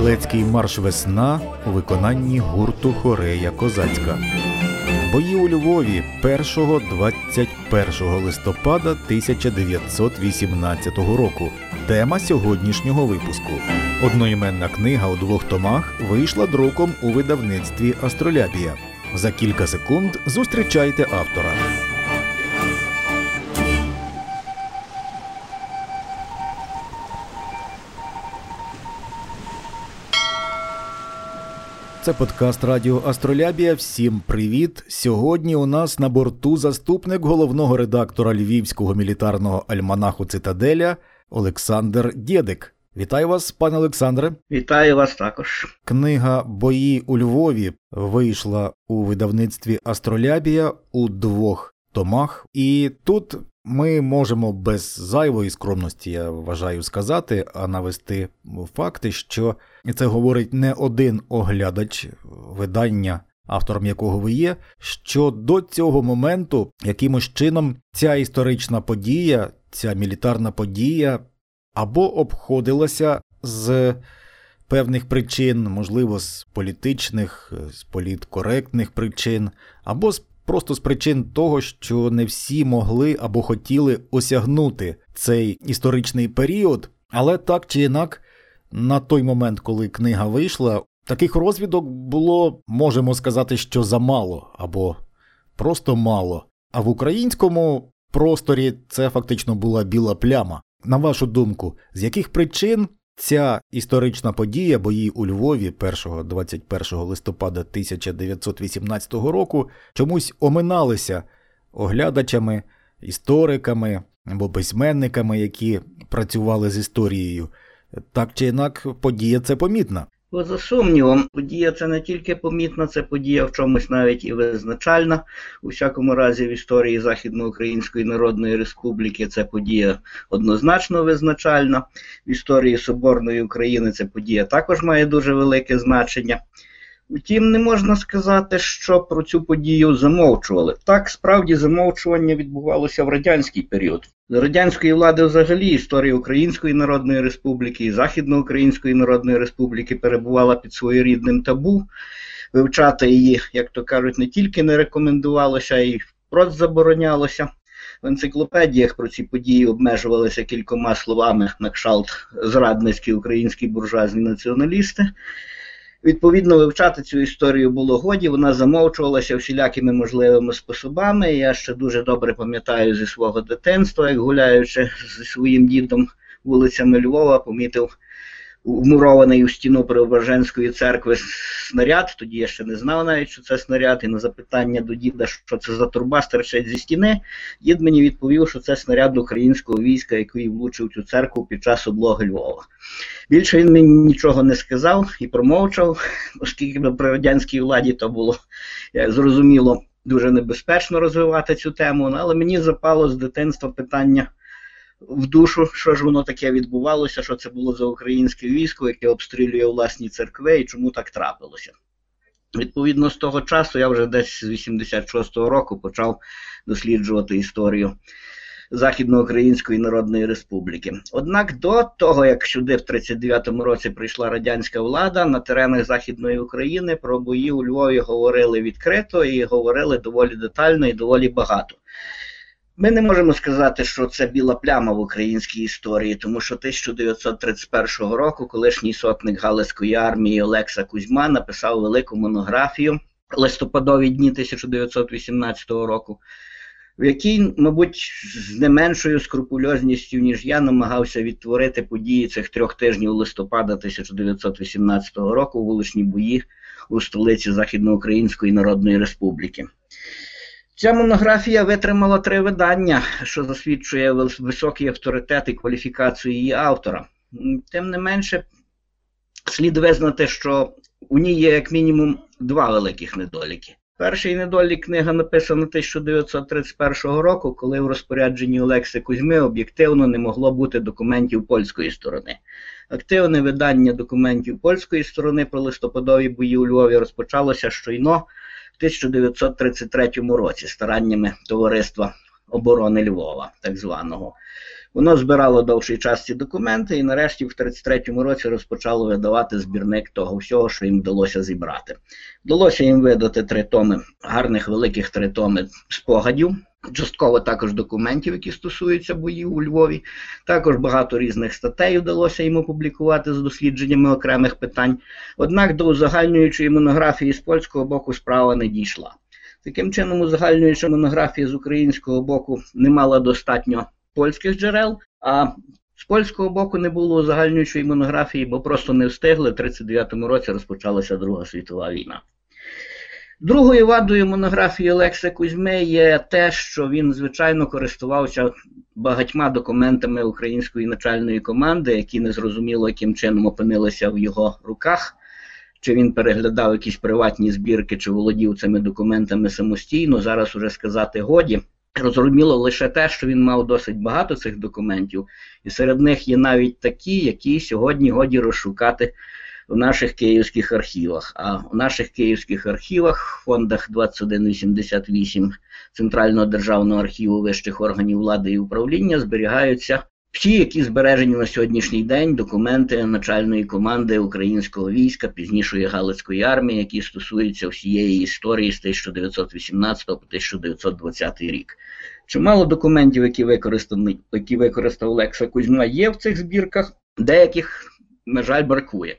Стрілецький марш Весна у виконанні гурту Хорея Козацька. Бої у Львові 1-21 листопада 1918 року. Тема сьогоднішнього випуску. Одноіменна книга у двох томах вийшла друком у видавництві Астролябія. За кілька секунд зустрічайте автора. Це подкаст Радіо Астролябія. Всім привіт! Сьогодні у нас на борту заступник головного редактора Львівського мілітарного альманаху Цитаделя Олександр Дєдик. Вітаю вас, пане Олександре. Вітаю вас також. Книга Бої у Львові вийшла у видавництві Астролябія у двох томах, і тут ми можемо без зайвої скромності, я вважаю, сказати, а навести факти, що це говорить не один оглядач видання, автором якого ви є, що до цього моменту якимось чином ця історична подія, ця мілітарна подія або обходилася з певних причин, можливо, з політичних, з політкоректних причин, або з просто з причин того, що не всі могли або хотіли осягнути цей історичний період, але так чи інак, на той момент, коли книга вийшла, таких розвідок було, можемо сказати, що замало або просто мало. А в українському просторі це фактично була біла пляма. На вашу думку, з яких причин Ця історична подія, бої у Львові 1-21 листопада 1918 року чомусь оминалися оглядачами, істориками або письменниками, які працювали з історією. Так чи інак, подія це помітна. Поза сумнівом, подія це не тільки помітна, це подія в чомусь навіть і визначальна. У всякому разі, в історії Західноукраїнської Народної Республіки це подія однозначно визначальна. В історії Соборної України ця подія також має дуже велике значення. Втім, не можна сказати, що про цю подію замовчували. Так, справді замовчування відбувалося в радянський період. За радянської влади, взагалі, історія Української Народної Республіки і Західноукраїнської Народної Республіки перебувала під своєрідним табу. Вивчати її, як то кажуть, не тільки не рекомендувалося, а й впрост заборонялося. В енциклопедіях про ці події обмежувалися кількома словами на кшалт зрадницькі українські буржуазні націоналісти. Відповідно, вивчати цю історію було годі, вона замовчувалася всілякими можливими способами. Я ще дуже добре пам'ятаю зі свого дитинства, як гуляючи зі своїм дідом вулицями Львова, помітив вмурований у стіну Преображенської церкви снаряд. Тоді я ще не знав навіть, що це снаряд, і на запитання до діда, що це за турба стирчить зі стіни, дід мені відповів, що це снаряд українського війська, який влучив цю церкву під час облоги Львова. Більше він мені нічого не сказав і промовчав, оскільки при радянській владі то було зрозуміло дуже небезпечно розвивати цю тему, але мені запало з дитинства питання в душу, що ж воно таке відбувалося, що це було за українське військо, яке обстрілює власні церкви і чому так трапилося. Відповідно, з того часу я вже десь з 86-го року почав досліджувати історію Західноукраїнської Народної Республіки. Однак до того, як сюди в 39-му році прийшла радянська влада, на теренах Західної України про бої у Львові говорили відкрито і говорили доволі детально і доволі багато. Ми не можемо сказати, що це біла пляма в українській історії, тому що 1931 року колишній сотник Галицької армії Олекса Кузьма написав велику монографію листопадові дні 1918 року, в якій, мабуть, з не меншою скрупульозністю, ніж я, намагався відтворити події цих трьох тижнів листопада 1918 року вуличні бої у столиці Західноукраїнської Народної Республіки. Ця монографія витримала три видання, що засвідчує високий авторитет і кваліфікацію її автора. Тим не менше, слід визнати, що у ній є як мінімум два великих недоліки. Перший недолік книга написана 1931 року, коли в розпорядженні Олекси Кузьми об'єктивно не могло бути документів польської сторони. Активне видання документів польської сторони про листопадові бої у Львові розпочалося щойно. в 1933 році стараннями Товариства оборони Львова, так званого. Воно збирало довший час ці документи, і нарешті в 33-му році розпочало видавати збірник того всього, що їм вдалося зібрати. Вдалося їм видати три томи, гарних великих три томи спогадів. Частково також документів, які стосуються боїв у Львові. Також багато різних статей вдалося йому публікувати з дослідженнями окремих питань. Однак до узагальнюючої монографії з польського боку справа не дійшла. Таким чином, узагальнююча монографія з українського боку не мала достатньо польських джерел, а з польського боку не було узагальнюючої монографії, бо просто не встигли. В 1939 році розпочалася Друга світова війна. Другою вадою монографії Олекса Кузьми є те, що він, звичайно, користувався багатьма документами української начальної команди, які незрозуміло яким чином опинилися в його руках. Чи він переглядав якісь приватні збірки, чи володів цими документами самостійно, зараз уже сказати годі. Розуміло лише те, що він мав досить багато цих документів, і серед них є навіть такі, які сьогодні годі розшукати в наших київських архівах. А в наших київських архівах, фондах 2188 Центрального державного архіву вищих органів влади і управління зберігаються всі, які збережені на сьогоднішній день документи начальної команди українського війська, пізнішої Галицької армії, які стосуються всієї історії з 1918 по 1920 рік. Чимало документів, які використані, які використав Лекса Кузьма, є в цих збірках, деяких, на жаль, бракує.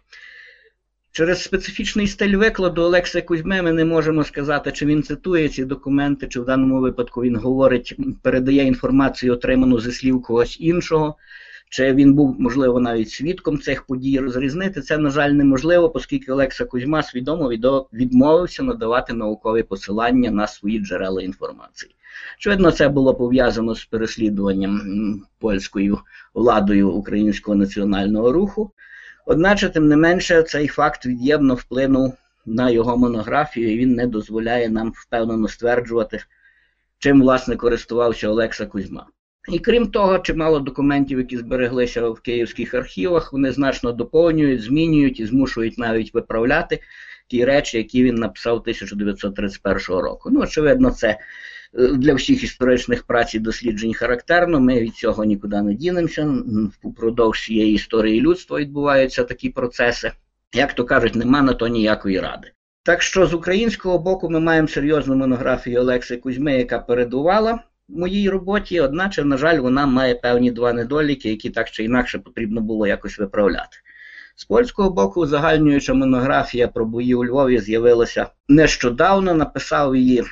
Через специфічний стиль викладу Олекса Кузьми ми не можемо сказати, чи він цитує ці документи, чи в даному випадку він говорить, передає інформацію, отриману зі слів когось іншого, чи він був, можливо, навіть свідком цих подій. Розрізнити це, на жаль, неможливо, оскільки Олекса Кузьма свідомо відмовився надавати наукові посилання на свої джерела інформації. Очевидно, це було пов'язано з переслідуванням польською владою українського національного руху. Одначе, тим не менше, цей факт від'ємно вплинув на його монографію, і він не дозволяє нам впевнено стверджувати, чим власне користувався Олекса Кузьма. І крім того, чимало документів, які збереглися в київських архівах, вони значно доповнюють, змінюють і змушують навіть виправляти ті речі, які він написав 1931 року. Ну, очевидно, це для всіх історичних праць і досліджень характерно. Ми від цього нікуди не дінемося. Впродовж цієї історії людства відбуваються такі процеси. Як то кажуть, нема на то ніякої ради. Так що з українського боку ми маємо серйозну монографію Олекси Кузьми, яка передувала моїй роботі, одначе, на жаль, вона має певні два недоліки, які так чи інакше потрібно було якось виправляти. З польського боку, загальнююча монографія про бої у Львові з'явилася нещодавно. Написав її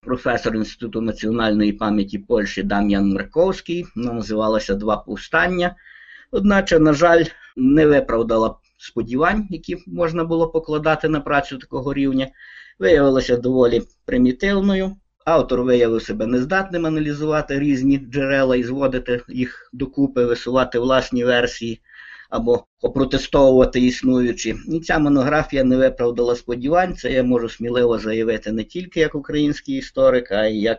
професор Інституту національної пам'яті Польщі Дам'ян Марковський. Вона називалася Два повстання. Одначе, на жаль, не виправдала сподівань, які можна було покладати на працю такого рівня. Виявилася доволі примітивною. Автор виявив себе нездатним аналізувати різні джерела і зводити їх докупи, висувати власні версії або опротестовувати існуючі. І ця монографія не виправдала сподівань. Це я можу сміливо заявити не тільки як український історик, а й як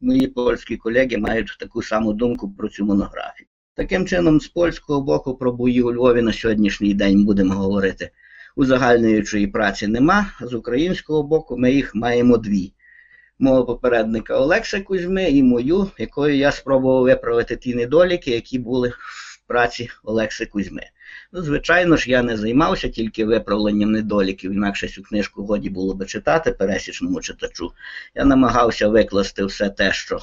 мої польські колеги мають таку саму думку про цю монографію. Таким чином, з польського боку про бої у Львові на сьогоднішній день будемо говорити. Узагальнюючої праці нема, а з українського боку ми їх маємо дві. Мого попередника Олекса Кузьми і мою, якою я спробував виправити ті недоліки, які були праці Олекси Кузьми. Ну, Звичайно ж, я не займався тільки виправленням недоліків, інакше цю книжку годі було би читати пересічному читачу. Я намагався викласти все те, що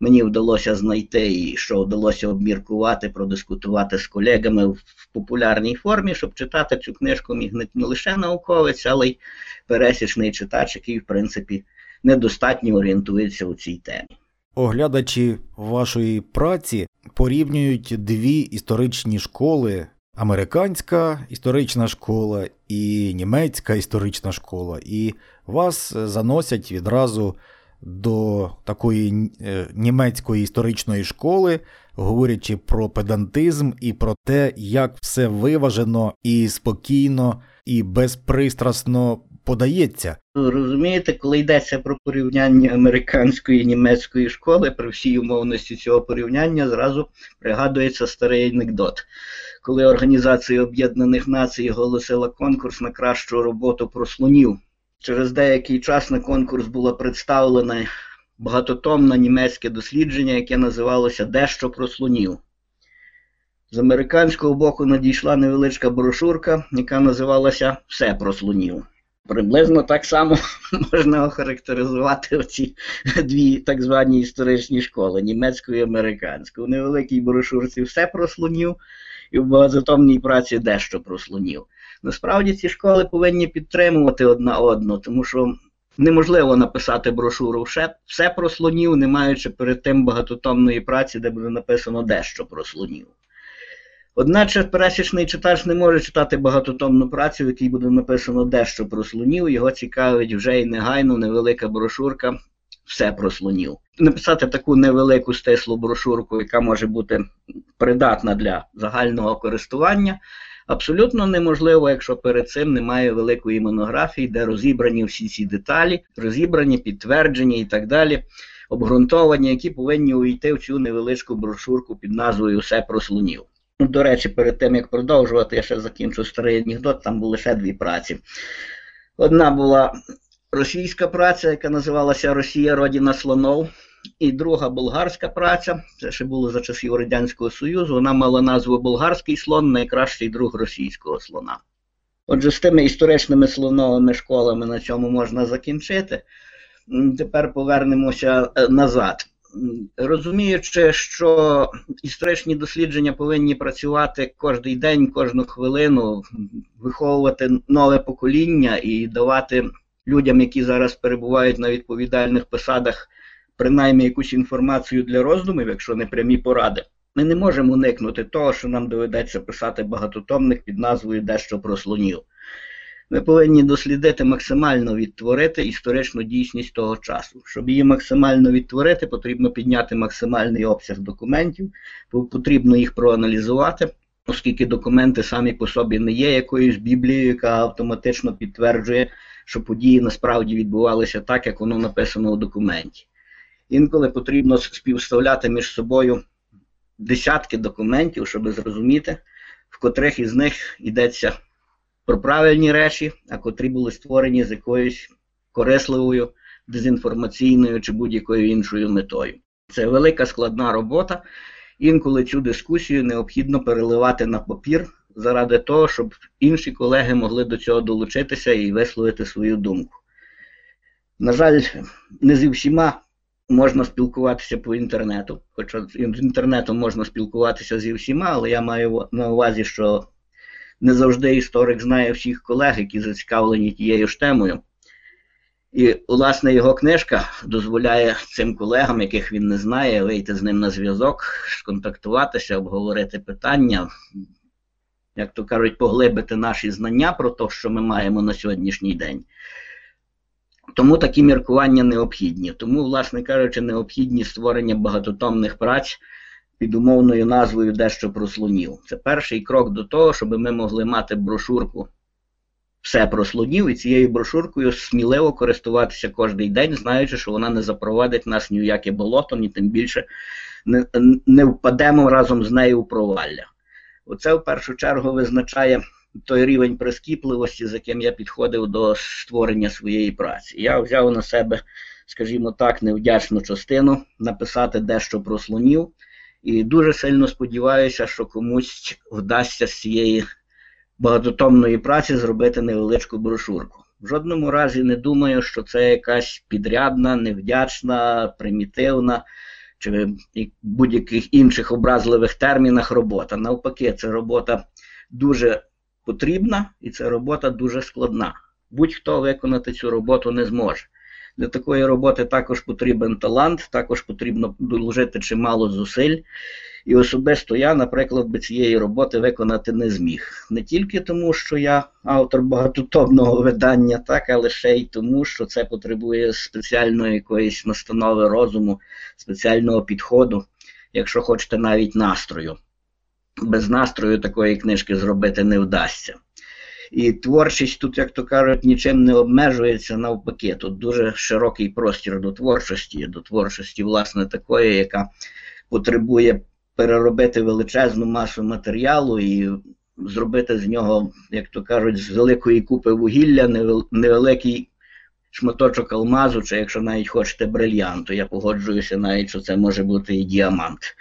мені вдалося знайти і що вдалося обміркувати, продискутувати з колегами в популярній формі, щоб читати цю книжку міг не лише науковець, але й пересічний читач, який, в принципі, недостатньо орієнтується у цій темі. Оглядачі вашої праці порівнюють дві історичні школи американська історична школа і німецька історична школа, і вас заносять відразу до такої е, німецької історичної школи, говорячи про педантизм і про те, як все виважено і спокійно і безпристрасно подається. Розумієте, коли йдеться про порівняння американської і німецької школи, при всій умовності цього порівняння зразу пригадується старий анекдот коли Організація Об'єднаних Націй оголосила конкурс на кращу роботу про слонів. Через деякий час на конкурс було представлено багатотомне німецьке дослідження, яке називалося Дещо про слонів. З американського боку надійшла невеличка брошурка, яка називалася Все про слонів. Приблизно так само можна охарактеризувати оці дві так звані історичні школи німецьку і американську. У невеликій брошурці все про слонів, і в багатотомній праці дещо про слонів. Насправді ці школи повинні підтримувати одна одну, тому що неможливо написати брошуру все, про слонів, не маючи перед тим багатотомної праці, де буде написано дещо про слонів. Одначе пересічний читач не може читати багатотомну працю, в якій буде написано дещо про слонів. Його цікавить вже й негайно невелика брошурка, все про слонів. Написати таку невелику стислу брошурку, яка може бути придатна для загального користування, абсолютно неможливо, якщо перед цим немає великої монографії, де розібрані всі ці деталі, розібрані, підтверджені і так далі, обґрунтовані, які повинні увійти в цю невеличку брошурку під назвою Все про слонів. До речі, перед тим як продовжувати, я ще закінчу старий анекдот, там були ще дві праці. Одна була російська праця, яка називалася Росія Родіна слонов, і друга болгарська праця, це ще було за часів Радянського Союзу, вона мала назву Болгарський слон, найкращий друг російського слона. Отже, з тими історичними слоновими школами на цьому можна закінчити. Тепер повернемося е, назад. Розуміючи, що історичні дослідження повинні працювати кожен день, кожну хвилину, виховувати нове покоління і давати людям, які зараз перебувають на відповідальних посадах, принаймні якусь інформацію для роздумів, якщо не прямі поради, ми не можемо уникнути того, що нам доведеться писати багатотомник під назвою Дещо про слонів. Ми повинні дослідити максимально відтворити історичну дійсність того часу. Щоб її максимально відтворити, потрібно підняти максимальний обсяг документів, потрібно їх проаналізувати, оскільки документи самі по собі не є якоюсь біблією, яка автоматично підтверджує, що події насправді відбувалися так, як воно написано у документі. Інколи потрібно співставляти між собою десятки документів, щоб зрозуміти, в котрих із них йдеться про правильні речі, а котрі були створені з якоюсь корисливою, дезінформаційною чи будь-якою іншою метою. Це велика складна робота. Інколи цю дискусію необхідно переливати на папір заради того, щоб інші колеги могли до цього долучитися і висловити свою думку. На жаль, не зі всіма можна спілкуватися по інтернету, хоча з інтернетом можна спілкуватися зі всіма, але я маю на увазі, що не завжди історик знає всіх колег, які зацікавлені тією ж темою. І, власне, його книжка дозволяє цим колегам, яких він не знає, вийти з ним на зв'язок, сконтактуватися, обговорити питання, як то кажуть, поглибити наші знання про те, що ми маємо на сьогоднішній день. Тому такі міркування необхідні. Тому, власне кажучи, необхідні створення багатотомних праць під умовною назвою Дещо про слонів. Це перший крок до того, щоб ми могли мати брошурку все про слонів, і цією брошуркою сміливо користуватися кожен день, знаючи, що вона не запровадить нас ні в яке болото, ні тим більше не, не впадемо разом з нею у провалля. Оце в першу чергу визначає той рівень прискіпливості, з яким я підходив до створення своєї праці. Я взяв на себе, скажімо так, невдячну частину написати дещо про слонів. І дуже сильно сподіваюся, що комусь вдасться з цієї багатотомної праці зробити невеличку брошурку. В жодному разі не думаю, що це якась підрядна, невдячна, примітивна чи будь-яких інших образливих термінах робота. Навпаки, це робота дуже потрібна і це робота дуже складна. Будь-хто виконати цю роботу не зможе. Для такої роботи також потрібен талант, також потрібно доложити чимало зусиль. І особисто я, наприклад, би цієї роботи виконати не зміг. Не тільки тому, що я автор багатотомного видання, так, але ще й тому, що це потребує спеціальної якоїсь настанови розуму, спеціального підходу, якщо хочете навіть настрою. Без настрою такої книжки зробити не вдасться. І творчість тут, як то кажуть, нічим не обмежується навпаки. Тут дуже широкий простір до творчості, до творчості, власне, такої, яка потребує переробити величезну масу матеріалу і зробити з нього, як то кажуть, з великої купи вугілля, невеликий шматочок алмазу, чи якщо навіть хочете брильянту. Я погоджуюся навіть, що це може бути і діамант.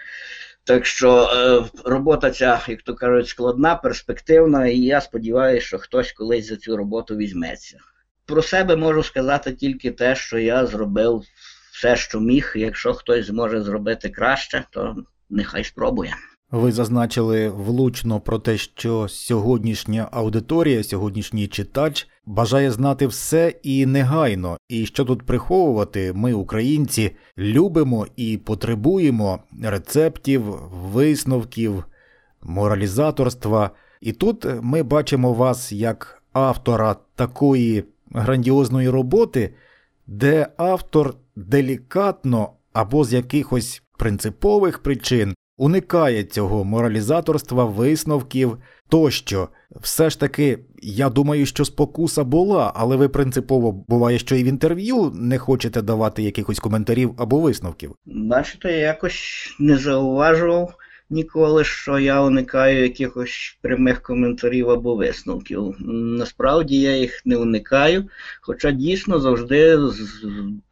Так що е, робота ця, як то кажуть, складна, перспективна, і я сподіваюся, що хтось колись за цю роботу візьметься. Про себе можу сказати тільки те, що я зробив все, що міг. Якщо хтось зможе зробити краще, то нехай спробує. Ви зазначили влучно про те, що сьогоднішня аудиторія, сьогоднішній читач бажає знати все і негайно. І що тут приховувати, ми, українці, любимо і потребуємо рецептів, висновків, моралізаторства. І тут ми бачимо вас як автора такої грандіозної роботи, де автор делікатно або з якихось принципових причин уникає цього моралізаторства, висновків тощо. Все ж таки, я думаю, що спокуса була, але ви принципово буває, що і в інтерв'ю не хочете давати якихось коментарів або висновків. Бачите, я якось не зауважував ніколи, що я уникаю якихось прямих коментарів або висновків. Насправді я їх не уникаю, хоча дійсно завжди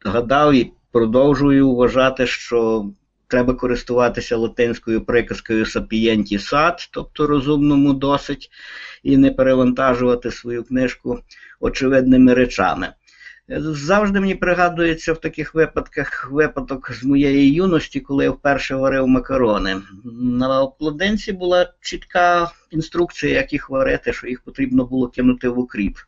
згадав і продовжую вважати, що треба користуватися латинською приказкою сапієнті сад, тобто розумному досить, і не перевантажувати свою книжку очевидними речами. Завжди мені пригадується в таких випадках випадок з моєї юності, коли я вперше варив макарони. На обкладинці була чітка інструкція, як їх варити, що їх потрібно було кинути в укріп.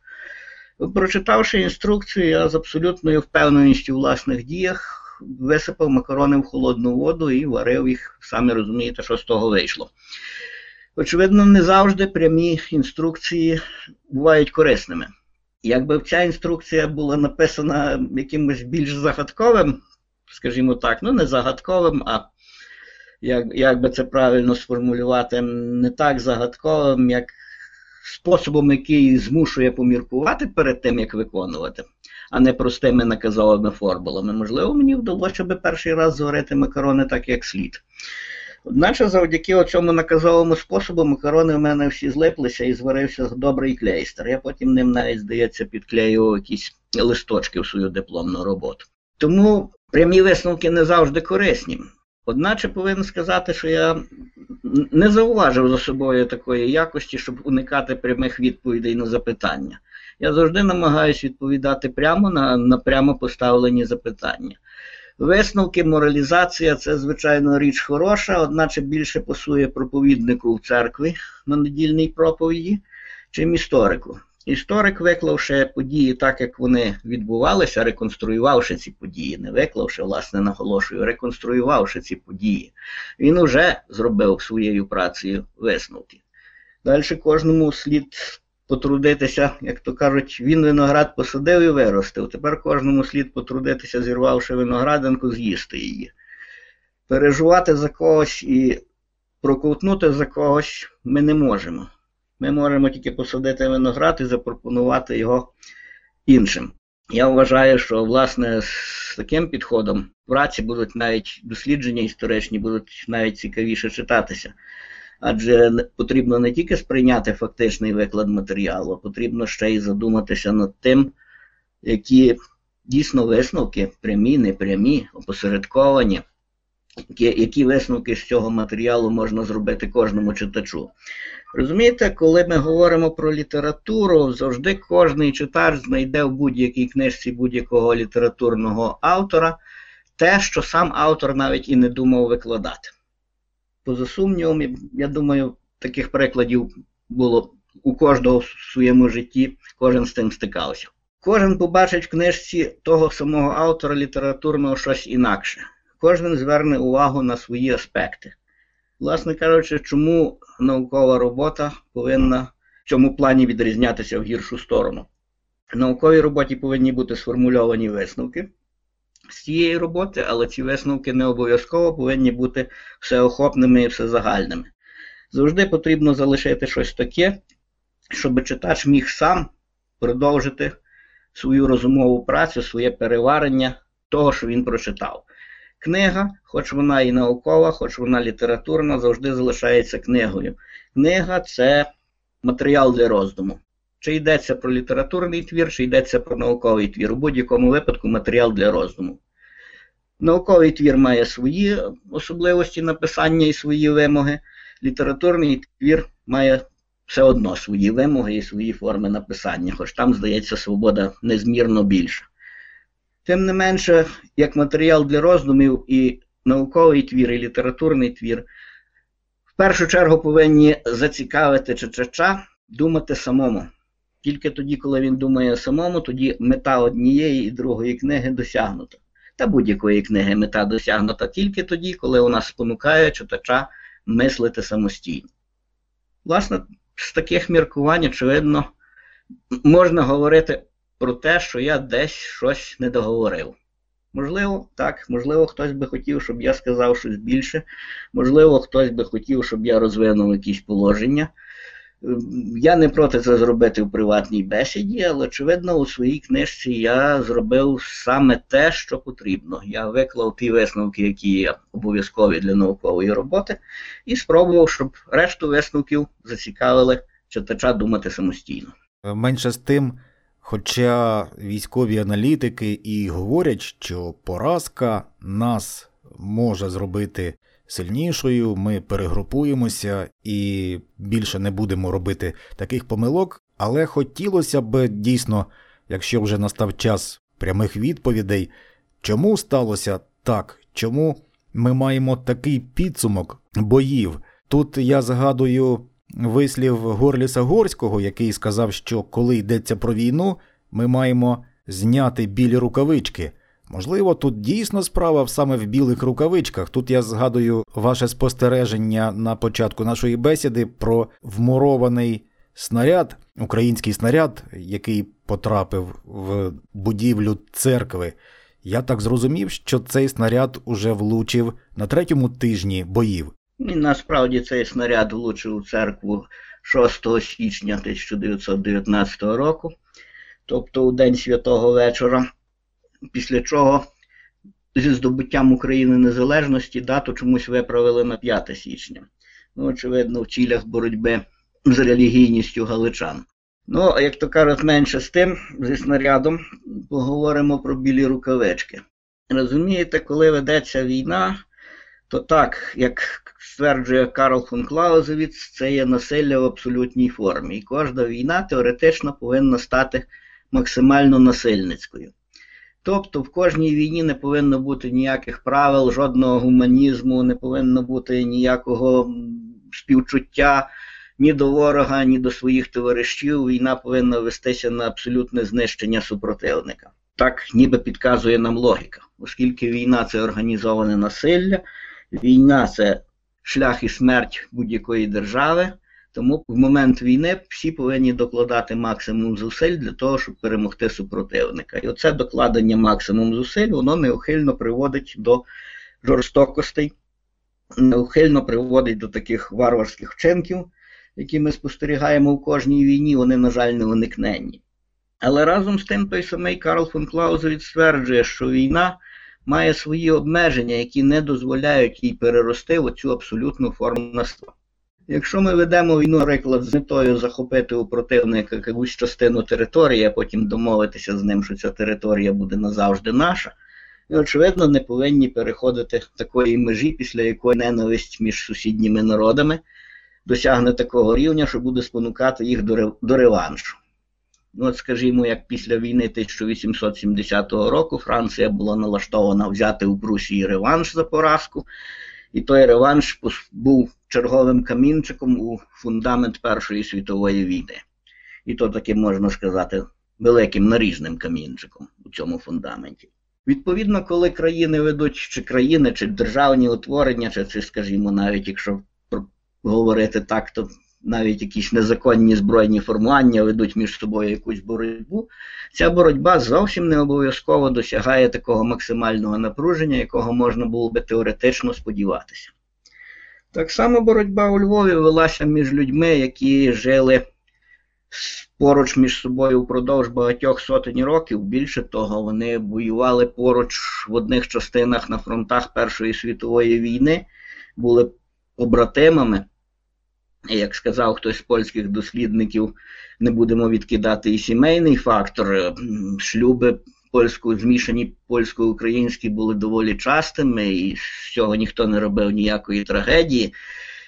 Прочитавши інструкцію, я з абсолютною впевненістю в власних діях висипав макарони в холодну воду і варив їх, самі розумієте, що з того вийшло. Очевидно, не завжди прямі інструкції бувають корисними. Якби ця інструкція була написана якимось більш загадковим, скажімо так, ну не загадковим, а як як би це правильно сформулювати, не так загадковим, як способом, який змушує поміркувати перед тим, як виконувати, а не простими наказовими формулами. Можливо, мені вдалося би перший раз зварити макарони так, як слід. Одначе, завдяки цьому наказовому способу макарони в мене всі злиплися і зварився добрий клейстер. Я потім ним навіть, здається, підклеював якісь листочки в свою дипломну роботу. Тому прямі висновки не завжди корисні. Одначе повинен сказати, що я не зауважив за собою такої якості, щоб уникати прямих відповідей на запитання. Я завжди намагаюся відповідати прямо на, на прямо поставлені запитання. Висновки, моралізація це, звичайно, річ хороша, одначе більше пасує проповіднику в церкві на недільній проповіді, чим історику. Історик, виклавши події так, як вони відбувалися, реконструювавши ці події, не виклавши, власне, наголошую, реконструювавши ці події, він уже зробив своєю працею висновки. Далі кожному слід потрудитися, як то кажуть, він виноград посадив і виростив. Тепер кожному слід потрудитися, зірвавши виноградинку, з'їсти її. Переживати за когось і проковтнути за когось ми не можемо. Ми можемо тільки посадити виноград і запропонувати його іншим. Я вважаю, що власне з таким підходом праці будуть навіть дослідження історичні, будуть навіть цікавіше читатися. Адже потрібно не тільки сприйняти фактичний виклад матеріалу, а потрібно ще й задуматися над тим, які дійсно висновки, прямі, непрямі, опосередковані, які, які висновки з цього матеріалу можна зробити кожному читачу. Розумієте, коли ми говоримо про літературу, завжди кожний читач знайде в будь-якій книжці будь-якого літературного автора те, що сам автор навіть і не думав викладати. Поза сумнівом, я думаю, таких прикладів було у кожного в своєму житті, кожен з тим стикався. Кожен побачить в книжці того самого автора літературного щось інакше. Кожен зверне увагу на свої аспекти. Власне кажучи, чому наукова робота повинна в цьому плані відрізнятися в гіршу сторону? В науковій роботі повинні бути сформульовані висновки з цієї роботи, але ці висновки не обов'язково повинні бути всеохопними і всезагальними. Завжди потрібно залишити щось таке, щоб читач міг сам продовжити свою розумову працю, своє переварення того, що він прочитав. Книга, хоч вона і наукова, хоч вона літературна, завжди залишається книгою. Книга це матеріал для роздуму. Чи йдеться про літературний твір, чи йдеться про науковий твір. У будь-якому випадку матеріал для роздуму. Науковий твір має свої особливості написання і свої вимоги. Літературний твір має все одно свої вимоги і свої форми написання, хоч там, здається, свобода незмірно більша. Тим не менше, як матеріал для роздумів і науковий твір, і літературний твір, в першу чергу повинні зацікавити читача думати самому. Тільки тоді, коли він думає самому, тоді мета однієї і другої книги досягнута. Та будь-якої книги мета досягнута тільки тоді, коли вона спонукає читача мислити самостійно. Власне, з таких міркувань, очевидно, можна говорити про те, що я десь щось не договорив. Можливо, так, можливо, хтось би хотів, щоб я сказав щось більше, можливо, хтось би хотів, щоб я розвинув якісь положення. Я не проти це зробити в приватній бесіді, але, очевидно, у своїй книжці я зробив саме те, що потрібно. Я виклав ті висновки, які обов'язкові для наукової роботи, і спробував, щоб решту висновків зацікавили читача думати самостійно. Менше з тим, хоча військові аналітики і говорять, що поразка нас може зробити сильнішою, ми перегрупуємося і більше не будемо робити таких помилок, але хотілося б дійсно, якщо вже настав час прямих відповідей, чому сталося так, чому ми маємо такий підсумок боїв. Тут я згадую вислів Горліса Горського, який сказав, що коли йдеться про війну, ми маємо зняти білі рукавички. Можливо, тут дійсно справа саме в білих рукавичках. Тут я згадую ваше спостереження на початку нашої бесіди про вмурований снаряд, український снаряд, який потрапив в будівлю церкви. Я так зрозумів, що цей снаряд уже влучив на третьому тижні боїв. Насправді цей снаряд влучив у церкву 6 січня 1919 року, тобто у День Святого Вечора після чого зі здобуттям України незалежності дату чомусь виправили на 5 січня. Ну, очевидно, в цілях боротьби з релігійністю галичан. Ну, а як то кажуть, менше з тим, зі снарядом, поговоримо про білі рукавички. Розумієте, коли ведеться війна, то так, як стверджує Карл фон Клаузевіц, це є насилля в абсолютній формі. І кожна війна теоретично повинна стати максимально насильницькою. Тобто в кожній війні не повинно бути ніяких правил, жодного гуманізму, не повинно бути ніякого співчуття ні до ворога, ні до своїх товаришів. Війна повинна вестися на абсолютне знищення супротивника. Так ніби підказує нам логіка, оскільки війна це організоване насилля, війна це шлях і смерть будь-якої держави. Тому в момент війни всі повинні докладати максимум зусиль для того, щоб перемогти супротивника. І оце докладення максимум зусиль, воно неухильно приводить до жорстокостей, неухильно приводить до таких варварських вчинків, які ми спостерігаємо в кожній війні, вони, на жаль, не уникненні. Але разом з тим той самий Карл фон Клаузевіц стверджує, що війна має свої обмеження, які не дозволяють їй перерости в оцю абсолютну форму насильства. Якщо ми ведемо війну, наприклад, з метою захопити у противника якусь частину території, а потім домовитися з ним, що ця територія буде назавжди наша, ми, очевидно, не повинні переходити такої межі, після якої ненависть між сусідніми народами досягне такого рівня, що буде спонукати їх до реваншу. Ну, от, скажімо, як після війни 1870 року Франція була налаштована взяти у Прусії реванш за поразку. І той реванш був черговим камінчиком у фундамент Першої світової війни. І то таки можна сказати великим наріжним камінчиком у цьому фундаменті. Відповідно, коли країни ведуть, чи країни, чи державні утворення, чи, чи скажімо, навіть якщо говорити так, то навіть якісь незаконні збройні формування ведуть між собою якусь боротьбу, ця боротьба зовсім не обов'язково досягає такого максимального напруження, якого можна було би теоретично сподіватися. Так само боротьба у Львові велася між людьми, які жили поруч між собою впродовж багатьох сотень років. Більше того, вони воювали поруч в одних частинах на фронтах Першої світової війни, були побратимами. Як сказав хтось з польських дослідників, не будемо відкидати і сімейний фактор. Шлюби польсько, змішані польсько-українські були доволі частими, і з цього ніхто не робив ніякої трагедії.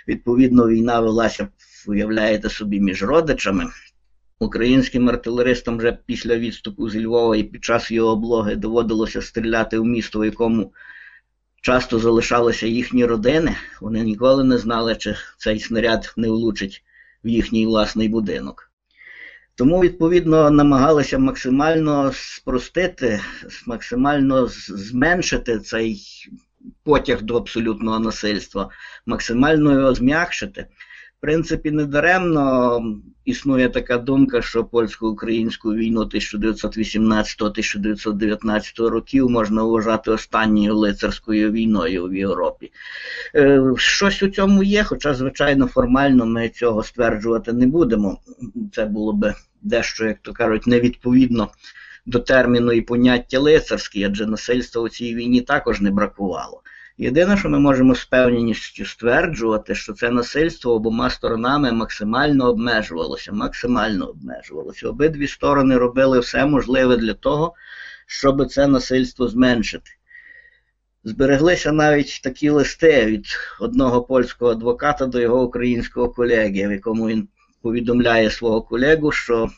Відповідно, війна велася, уявляєте собі, між родичами. Українським артилеристам вже після відступу з Львова і під час його облоги доводилося стріляти в місто, в якому часто залишалися їхні родини. Вони ніколи не знали, чи цей снаряд не влучить в їхній власний будинок. Тому, відповідно, намагалися максимально спростити, максимально зменшити цей потяг до абсолютного насильства, максимально його зм'якшити принципі, недаремно існує така думка, що польсько-українську війну 1918-1919 років можна вважати останньою лицарською війною в Європі. Е, щось у цьому є, хоча, звичайно, формально ми цього стверджувати не будемо. Це було би дещо, як то кажуть, невідповідно. До терміну і поняття лицарський, адже насильства у цій війні також не бракувало. Єдине, що ми можемо з певністю стверджувати, що це насильство обома сторонами максимально обмежувалося, максимально обмежувалося. Обидві сторони робили все можливе для того, щоб це насильство зменшити. Збереглися навіть такі листи від одного польського адвоката до його українського колеги, в якому він повідомляє свого колегу, що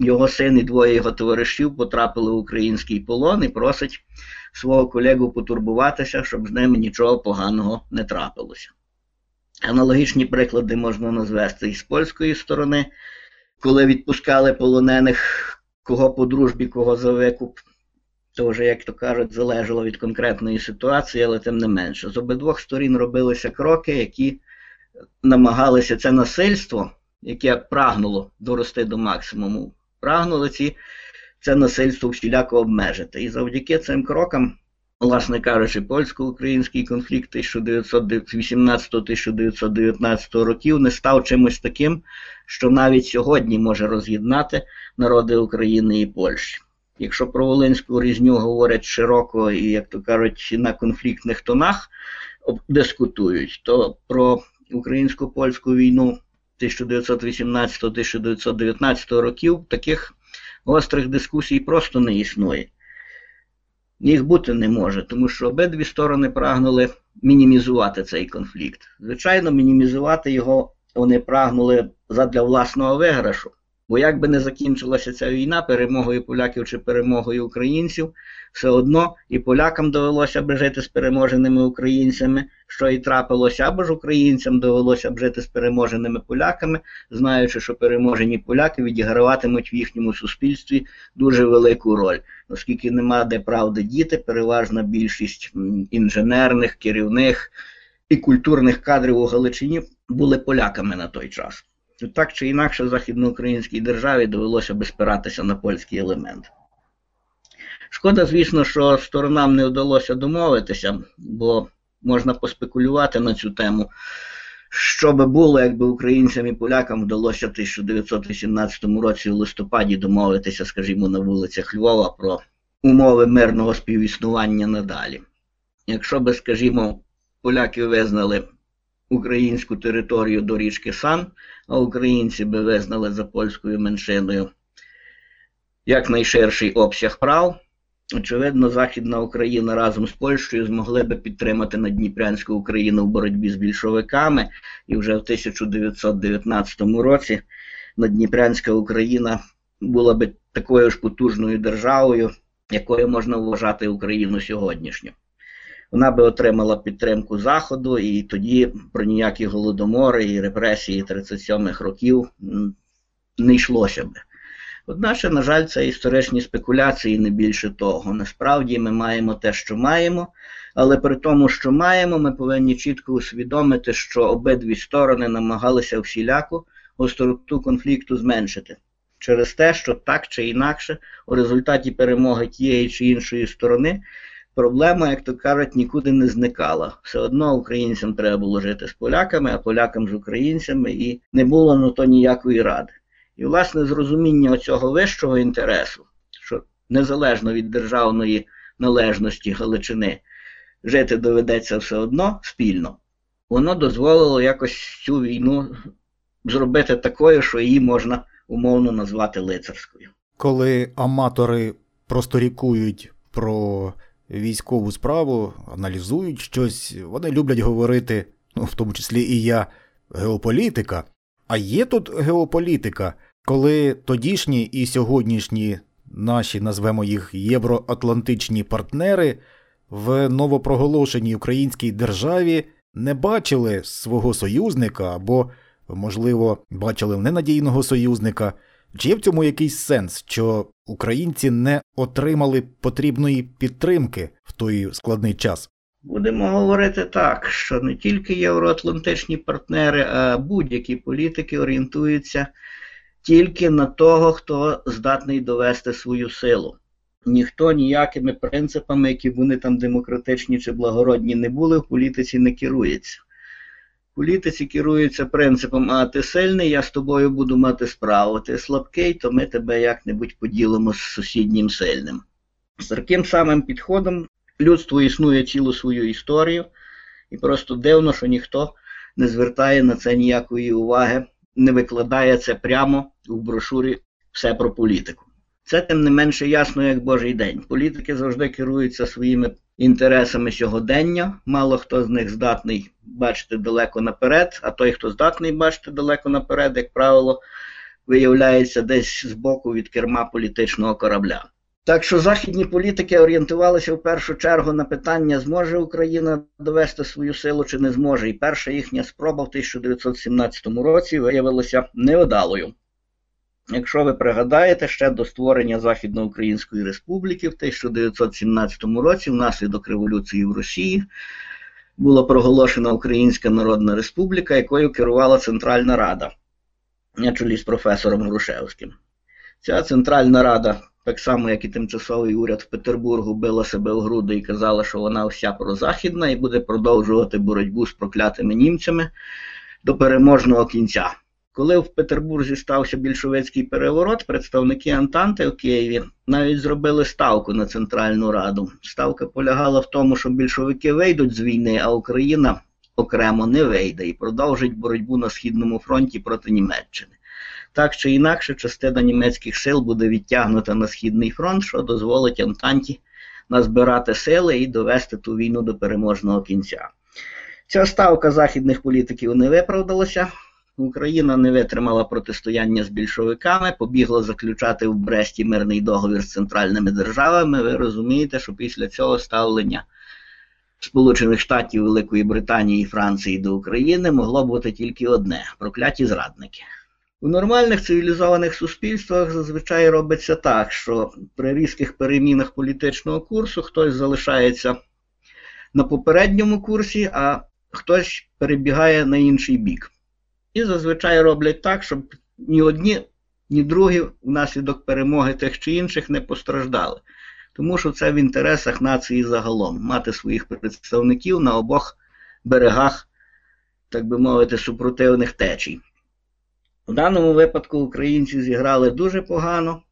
його син і двоє його товаришів потрапили в український полон і просить свого колегу потурбуватися, щоб з ними нічого поганого не трапилося. Аналогічні приклади можна назвести і з польської сторони, коли відпускали полонених кого по дружбі, кого за викуп. То вже, як то кажуть, залежало від конкретної ситуації, але тим не менше. З обидвох сторін робилися кроки, які намагалися це насильство, яке прагнуло дорости до максимуму, прагнули ці це насильство всіляко обмежити. І завдяки цим крокам, власне кажучи, польсько-український конфлікт 1918-1919 років не став чимось таким, що навіть сьогодні може роз'єднати народи України і Польщі. Якщо про Волинську різню говорять широко і, як то кажуть, на конфліктних тонах дискутують, то про українсько польську війну 1918-1919 років таких гострих дискусій просто не існує. Їх бути не може, тому що обидві сторони прагнули мінімізувати цей конфлікт. Звичайно, мінімізувати його вони прагнули задля власного виграшу. Бо як би не закінчилася ця війна перемогою поляків чи перемогою українців, все одно і полякам довелося б жити з переможеними українцями, що і трапилося, або ж українцям довелося б жити з переможеними поляками, знаючи, що переможені поляки відіграватимуть в їхньому суспільстві дуже велику роль, оскільки нема де правди діти, переважна більшість інженерних, керівних і культурних кадрів у Галичині були поляками на той час. Так чи інакше, західноукраїнській державі довелося би спиратися на польський елемент. Шкода, звісно, що сторонам не вдалося домовитися, бо можна поспекулювати на цю тему. Що би було, якби українцям і полякам вдалося в 1918 році у листопаді домовитися, скажімо, на вулицях Львова про умови мирного співіснування надалі. Якщо би, скажімо, поляки визнали українську територію до річки Сан, а українці би визнали за польською меншиною якнайширший обсяг прав. Очевидно, Західна Україна разом з Польщею змогли би підтримати Надніпрянську Україну в боротьбі з більшовиками, і вже в 1919 році Надніпрянська Україна була би такою ж потужною державою, якою можна вважати Україну сьогоднішню вона би отримала підтримку Заходу, і тоді про ніякі голодомори і репресії 37-х років не йшлося би. Одначе, на жаль, це історичні спекуляції, не більше того. Насправді ми маємо те, що маємо, але при тому, що маємо, ми повинні чітко усвідомити, що обидві сторони намагалися всіляко гостроту конфлікту зменшити. Через те, що так чи інакше, у результаті перемоги тієї чи іншої сторони проблема, як то кажуть, нікуди не зникала. Все одно українцям треба було жити з поляками, а полякам з українцями, і не було на то ніякої ради. І, власне, зрозуміння цього вищого інтересу, що незалежно від державної належності Галичини жити доведеться все одно спільно, воно дозволило якось цю війну зробити такою, що її можна умовно назвати лицарською. Коли аматори просторікують про військову справу, аналізують щось, вони люблять говорити, ну, в тому числі і я, геополітика. А є тут геополітика, коли тодішні і сьогоднішні наші, назвемо їх євроатлантичні партнери в новопроголошеній українській державі не бачили свого союзника або, можливо, бачили ненадійного союзника. Чи є в цьому якийсь сенс, що українці не отримали потрібної підтримки в той складний час? Будемо говорити так, що не тільки євроатлантичні партнери, а будь-які політики орієнтуються тільки на того, хто здатний довести свою силу. Ніхто ніякими принципами, які вони там демократичні чи благородні не були, в політиці не керується. Політиці керуються принципом, а ти сильний, я з тобою буду мати справу. Ти слабкий, то ми тебе як-небудь поділимо з сусіднім сильним. З таким самим підходом людство існує цілу свою історію, і просто дивно, що ніхто не звертає на це ніякої уваги, не викладає це прямо в брошурі все про політику. Це тим не менше ясно, як Божий день. Політики завжди керуються своїми інтересами сьогодення. Мало хто з них здатний бачити далеко наперед, а той, хто здатний бачити далеко наперед, як правило, виявляється десь збоку від керма політичного корабля. Так що західні політики орієнтувалися в першу чергу на питання, зможе Україна довести свою силу чи не зможе. І перша їхня спроба в 1917 році виявилася невдалою. Якщо ви пригадаєте, ще до створення Західноукраїнської Республіки в 1917 році, внаслідок революції в Росії, була проголошена Українська Народна Республіка, якою керувала Центральна Рада на чолі з професором Грушевським. Ця Центральна Рада, так само як і тимчасовий уряд в Петербургу, била себе у груди і казала, що вона вся прозахідна і буде продовжувати боротьбу з проклятими німцями до переможного кінця. Коли в Петербурзі стався більшовицький переворот, представники Антанти в Києві навіть зробили ставку на Центральну Раду. Ставка полягала в тому, що більшовики вийдуть з війни, а Україна окремо не вийде і продовжить боротьбу на Східному фронті проти Німеччини. Так чи інакше, частина німецьких сил буде відтягнута на Східний фронт, що дозволить Антанті назбирати сили і довести ту війну до переможного кінця. Ця ставка західних політиків не виправдалася. Україна не витримала протистояння з більшовиками, побігла заключати в Бресті мирний договір з центральними державами. Ви розумієте, що після цього ставлення Сполучених Штатів, Великої Британії і Франції до України могло бути тільки одне прокляті зрадники. У нормальних цивілізованих суспільствах зазвичай робиться так, що при різких перемінах політичного курсу хтось залишається на попередньому курсі, а хтось перебігає на інший бік. І зазвичай роблять так, щоб ні одні, ні другі внаслідок перемоги тих чи інших не постраждали. Тому що це в інтересах нації загалом мати своїх представників на обох берегах, так би мовити, супротивних течій. В даному випадку українці зіграли дуже погано,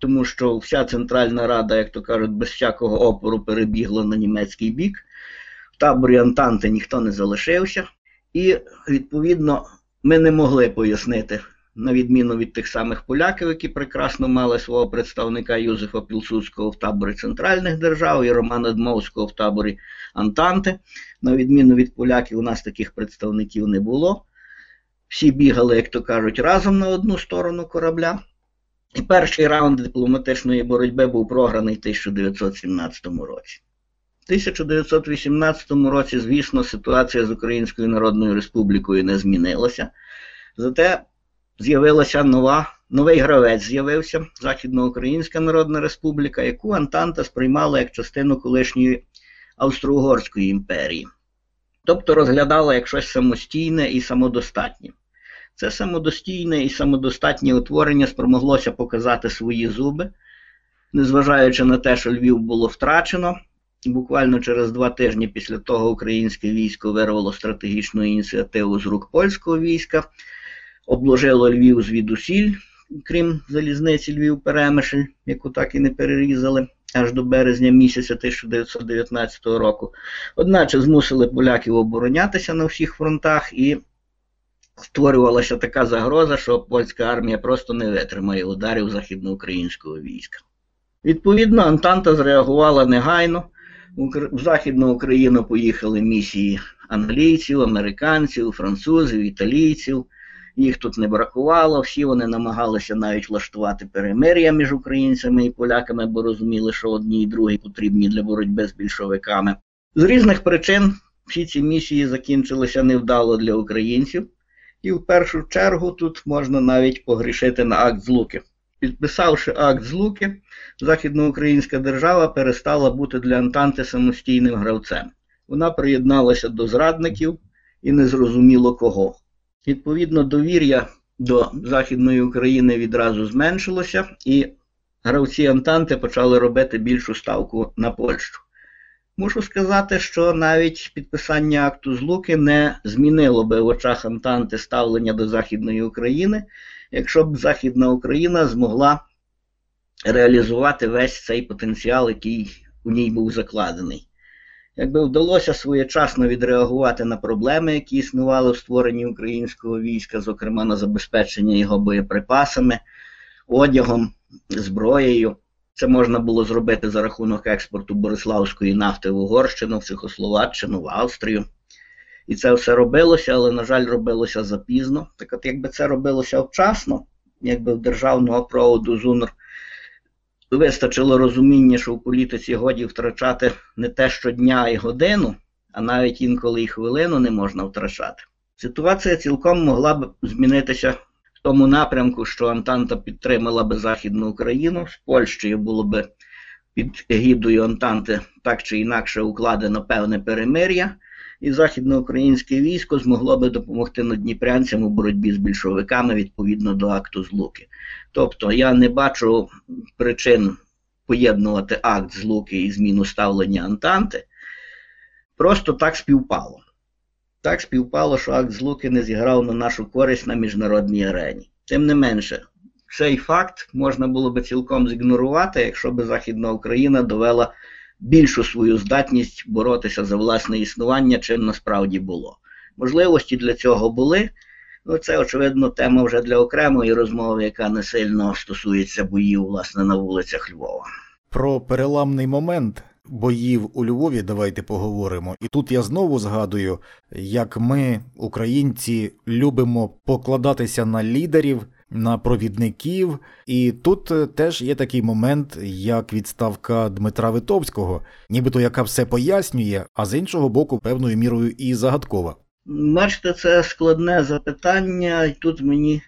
тому що вся Центральна Рада, як то кажуть, без всякого опору перебігла на німецький бік. В таборі Антанти ніхто не залишився. І, відповідно, ми не могли пояснити, на відміну від тих самих поляків, які прекрасно мали свого представника Юзефа Пілсудського в таборі центральних держав і Романа Дмовського в таборі Антанти. На відміну від поляків, у нас таких представників не було. Всі бігали, як то кажуть, разом на одну сторону корабля. І перший раунд дипломатичної боротьби був програний в 1917 році. В 1918 році, звісно, ситуація з Українською Народною Республікою не змінилася. Зате з'явилася нова, новий гравець з'явився Західноукраїнська Народна Республіка, яку Антанта сприймала як частину колишньої Австро-Угорської імперії. Тобто розглядала як щось самостійне і самодостатнє. Це самодостійне і самодостатнє утворення спромоглося показати свої зуби, незважаючи на те, що Львів було втрачено. Буквально через два тижні після того українське військо вирвало стратегічну ініціативу з рук польського війська, обложило Львів звідусіль, крім залізниці Львів-Перемишль, яку так і не перерізали аж до березня місяця 1919 року. Одначе змусили поляків оборонятися на всіх фронтах і створювалася така загроза, що польська армія просто не витримає ударів західноукраїнського війська. Відповідно, Антанта зреагувала негайно. В Західну Україну поїхали місії англійців, американців, французів, італійців. Їх тут не бракувало, всі вони намагалися навіть влаштувати перемир'я між українцями і поляками, бо розуміли, що одні і другі потрібні для боротьби з більшовиками. З різних причин всі ці місії закінчилися невдало для українців, і в першу чергу тут можна навіть погрішити на акт злуки. Підписавши акт злуки, західноукраїнська держава перестала бути для Антанти самостійним гравцем. Вона приєдналася до зрадників і незрозуміло кого. Відповідно, довір'я до Західної України відразу зменшилося, і гравці Антанти почали робити більшу ставку на Польщу. Мушу сказати, що навіть підписання акту злуки не змінило би в очах Антанти ставлення до Західної України, якщо б Західна Україна змогла реалізувати весь цей потенціал, який у ній був закладений. Якби вдалося своєчасно відреагувати на проблеми, які існували в створенні українського війська, зокрема на забезпечення його боєприпасами, одягом, зброєю, це можна було зробити за рахунок експорту Бориславської нафти в Угорщину, в Чехословаччину, в Австрію. І це все робилося, але, на жаль, робилося запізно. Так от, якби це робилося вчасно, якби в державного проводу ЗУНР вистачило розуміння, що в політиці годі втрачати не те щодня і годину, а навіть інколи і хвилину не можна втрачати. Ситуація цілком могла б змінитися в тому напрямку, що Антанта підтримала би Західну Україну, з Польщею було б під егідою Антанти так чи інакше укладено певне перемир'я і західноукраїнське військо змогло би допомогти надніпрянцям у боротьбі з більшовиками відповідно до акту злуки. Тобто я не бачу причин поєднувати акт злуки і зміну ставлення Антанти. Просто так співпало. Так співпало, що акт злуки не зіграв на нашу користь на міжнародній арені. Тим не менше, цей факт можна було би цілком зігнорувати, якщо б Західна Україна довела більшу свою здатність боротися за власне існування, чим насправді було. Можливості для цього були. Ну, це, очевидно, тема вже для окремої розмови, яка не сильно стосується боїв, власне, на вулицях Львова. Про переламний момент боїв у Львові давайте поговоримо. І тут я знову згадую, як ми, українці, любимо покладатися на лідерів, на провідників. І тут е, теж є такий момент, як відставка Дмитра Витовського, нібито яка все пояснює, а з іншого боку, певною мірою і загадкова. Бачите, це складне запитання, і тут мені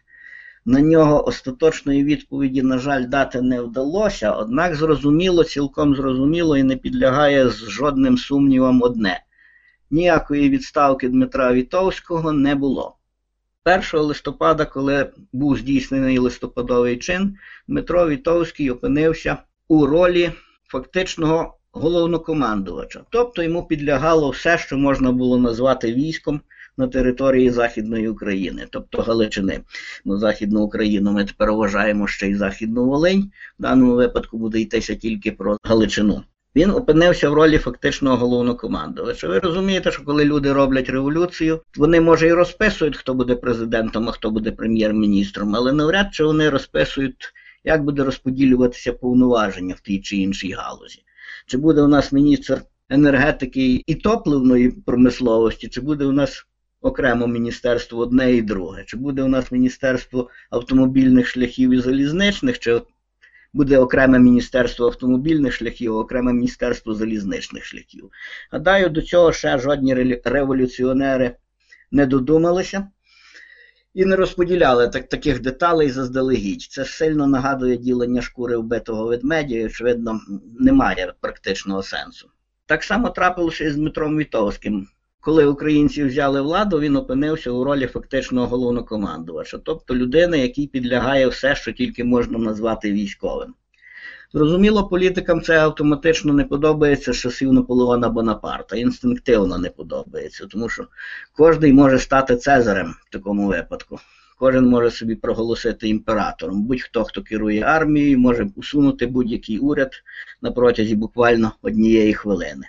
на нього остаточної відповіді, на жаль, дати не вдалося, однак зрозуміло, цілком зрозуміло і не підлягає з жодним сумнівам одне. Ніякої відставки Дмитра Вітовського не було. 1 листопада, коли був здійснений листопадовий чин, Дмитро Вітовський опинився у ролі фактичного головнокомандувача. Тобто йому підлягало все, що можна було назвати військом на території Західної України, тобто Галичини. Ну, Західну Україну ми тепер вважаємо ще й Західну Волинь. В даному випадку буде йтися тільки про Галичину. Він опинився в ролі фактичного головнокомандувача. Ви розумієте, що коли люди роблять революцію, вони може і розписують, хто буде президентом, а хто буде прем'єр-міністром, але навряд чи вони розписують, як буде розподілюватися повноваження в тій чи іншій галузі. Чи буде у нас міністр енергетики і топливної промисловості, чи буде у нас окремо міністерство одне і друге, чи буде у нас міністерство автомобільних шляхів і залізничних, чи буде окреме міністерство автомобільних шляхів, окреме міністерство залізничних шляхів. Гадаю, до цього ще жодні революціонери не додумалися. І не розподіляли так, таких деталей заздалегідь. Це сильно нагадує ділення шкури вбитого ведмедя і, очевидно, немає практичного сенсу. Так само трапилося і з Дмитром Вітовським. Коли українці взяли владу, він опинився у ролі фактичного головнокомандувача, тобто людини, якій підлягає все, що тільки можна назвати військовим. Зрозуміло, політикам це автоматично не подобається з часів Наполеона Бонапарта, інстинктивно не подобається, тому що кожен може стати Цезарем в такому випадку. Кожен може собі проголосити імператором. Будь-хто, хто керує армією, може усунути будь-який уряд на протязі буквально однієї хвилини.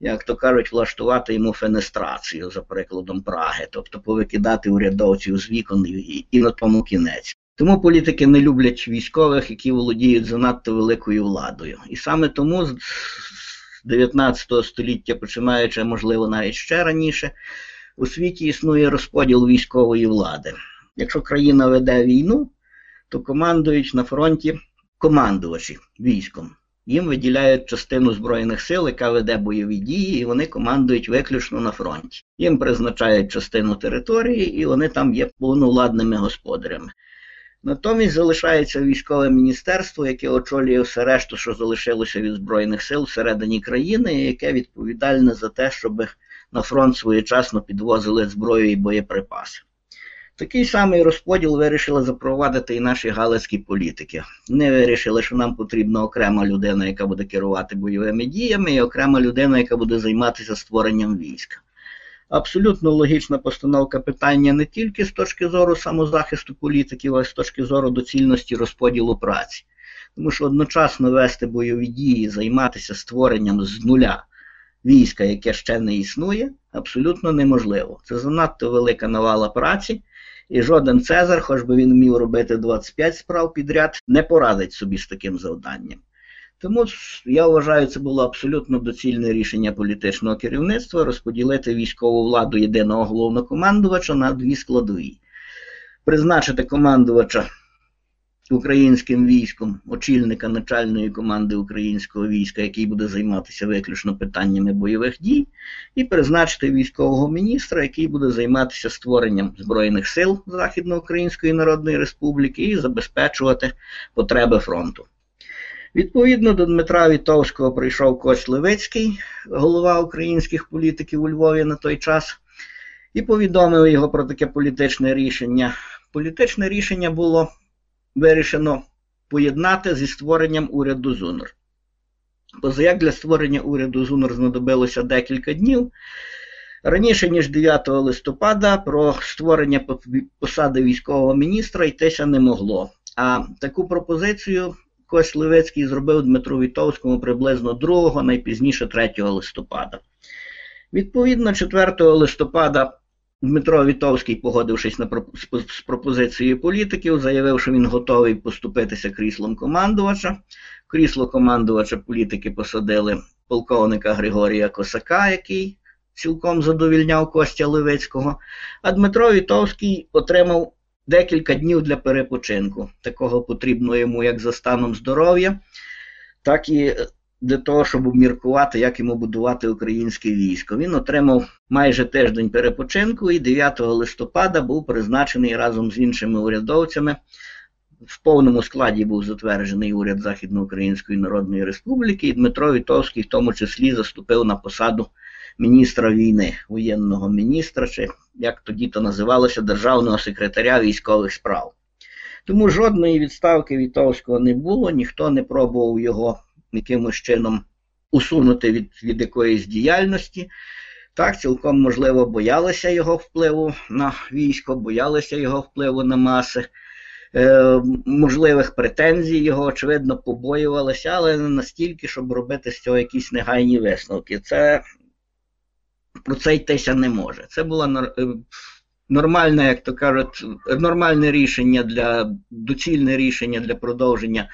Як то кажуть, влаштувати йому фенестрацію за прикладом Праги, тобто повикидати урядовців з вікон і, і на тому кінець. Тому політики не люблять військових, які володіють занадто великою владою. І саме тому з 19 століття, починаючи, можливо, навіть ще раніше, у світі існує розподіл військової влади. Якщо країна веде війну, то командують на фронті командувачі військом. Їм виділяють частину Збройних сил, яка веде бойові дії, і вони командують виключно на фронті. Їм призначають частину території, і вони там є повновладними господарями. Натомість залишається військове міністерство, яке очолює все решту, що залишилося від Збройних сил всередині країни, яке відповідальне за те, щоб на фронт своєчасно підвозили зброю і боєприпаси. Такий самий розподіл вирішили запровадити і наші галицькі політики. Не вирішили, що нам потрібна окрема людина, яка буде керувати бойовими діями, і окрема людина, яка буде займатися створенням війська. Абсолютно логічна постановка питання не тільки з точки зору самозахисту політиків, а й з точки зору доцільності розподілу праці. Тому що одночасно вести бойові дії, займатися створенням з нуля війська, яке ще не існує, абсолютно неможливо. Це занадто велика навала праці, і жоден Цезар, хоч би він вмів робити 25 справ підряд, не порадить собі з таким завданням. Тому я вважаю, це було абсолютно доцільне рішення політичного керівництва розподілити військову владу єдиного головнокомандувача на дві складові. Призначити командувача українським військом, очільника начальної команди українського війська, який буде займатися виключно питаннями бойових дій, і призначити військового міністра, який буде займатися створенням Збройних сил Західноукраїнської Народної Республіки і забезпечувати потреби фронту. Відповідно до Дмитра Вітовського прийшов Кость Левицький, голова українських політиків у Львові на той час, і повідомив його про таке політичне рішення. Політичне рішення було вирішено поєднати зі створенням уряду ЗУНР. Позаяк для створення уряду ЗУНР знадобилося декілька днів. Раніше, ніж 9 листопада, про створення посади військового міністра йтися не могло. А таку пропозицію Кость Левицький зробив Дмитру Вітовському приблизно 2, найпізніше 3 листопада. Відповідно, 4 листопада Дмитро Вітовський, погодившись на з пропозицією політиків, заявив, що він готовий поступитися кріслом командувача. Крісло командувача політики посадили полковника Григорія Косака, який цілком задовільняв Костя Левицького. А Дмитро Вітовський отримав декілька днів для перепочинку. Такого потрібно йому як за станом здоров'я, так і для того, щоб обміркувати, як йому будувати українське військо. Він отримав майже тиждень перепочинку і 9 листопада був призначений разом з іншими урядовцями. В повному складі був затверджений уряд Західноукраїнської Народної Республіки, і Дмитро Вітовський в тому числі заступив на посаду міністра війни, воєнного міністра, чи як тоді то називалося, державного секретаря військових справ. Тому жодної відставки Вітовського не було, ніхто не пробував його якимось чином усунути від, від якоїсь діяльності. Так, цілком можливо, боялися його впливу на військо, боялися його впливу на маси. Е, можливих претензій його, очевидно, побоювалися, але не настільки, щоб робити з цього якісь негайні висновки. Це про це йтися не може. Це було е, нормальне, як то кажуть, нормальне рішення для доцільне рішення для продовження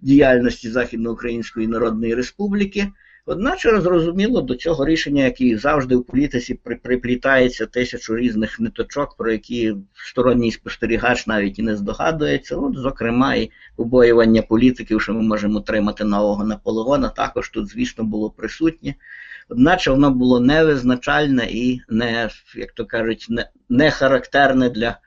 діяльності Західноукраїнської Народної Республіки. Одначе, зрозуміло, до цього рішення, яке завжди в політиці приплітається тисячу різних ниточок, про які сторонній спостерігач навіть і не здогадується. От, зокрема, і побоювання політиків, що ми можемо отримати нового Наполеона, також тут, звісно, було присутнє. Одначе воно було невизначальне і не, як то кажуть, не, не характерне для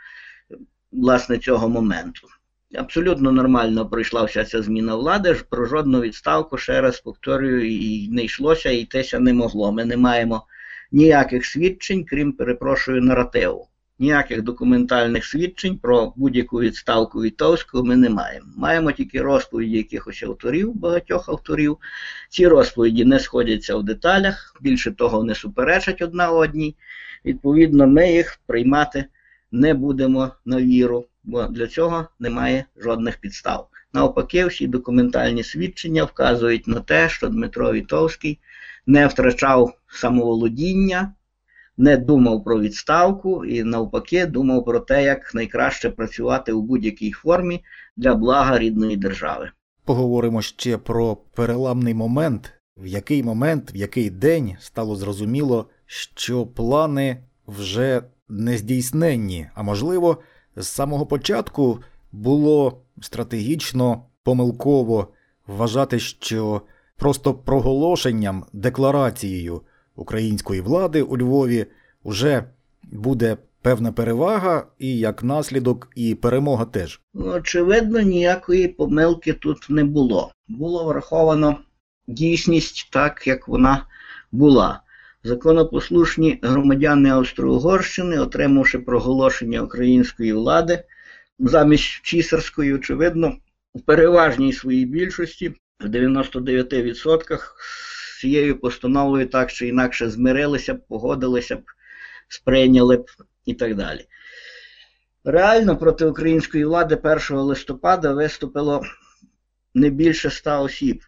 власне цього моменту. Абсолютно нормально пройшла вся ця зміна влади. Про жодну відставку, ще раз повторюю, і не йшлося, і йтися не могло. Ми не маємо ніяких свідчень, крім перепрошую, наративу. Ніяких документальних свідчень про будь-яку відставку Вітовського ми не маємо. Маємо тільки розповіді якихось авторів, багатьох авторів. Ці розповіді не сходяться в деталях, більше того, не суперечать одна одній. Відповідно, ми їх приймати не будемо на віру бо для цього немає жодних підстав. Навпаки, всі документальні свідчення вказують на те, що Дмитро Вітовський не втрачав самоволодіння, не думав про відставку і навпаки думав про те, як найкраще працювати у будь-якій формі для блага рідної держави. Поговоримо ще про переламний момент, в який момент, в який день стало зрозуміло, що плани вже не здійсненні, а можливо, з самого початку було стратегічно помилково вважати, що просто проголошенням, декларацією української влади у Львові вже буде певна перевага, і як наслідок, і перемога теж. Ну, очевидно, ніякої помилки тут не було. Було враховано дійсність так, як вона була. Законопослушні громадяни Австро-Угорщини, отримавши проголошення української влади, замість чисерської, очевидно, в переважній своїй більшості, в 99% з цією постановою так чи інакше змирилися б, погодилися б, сприйняли б і так далі. Реально проти української влади 1 листопада виступило не більше 100 осіб.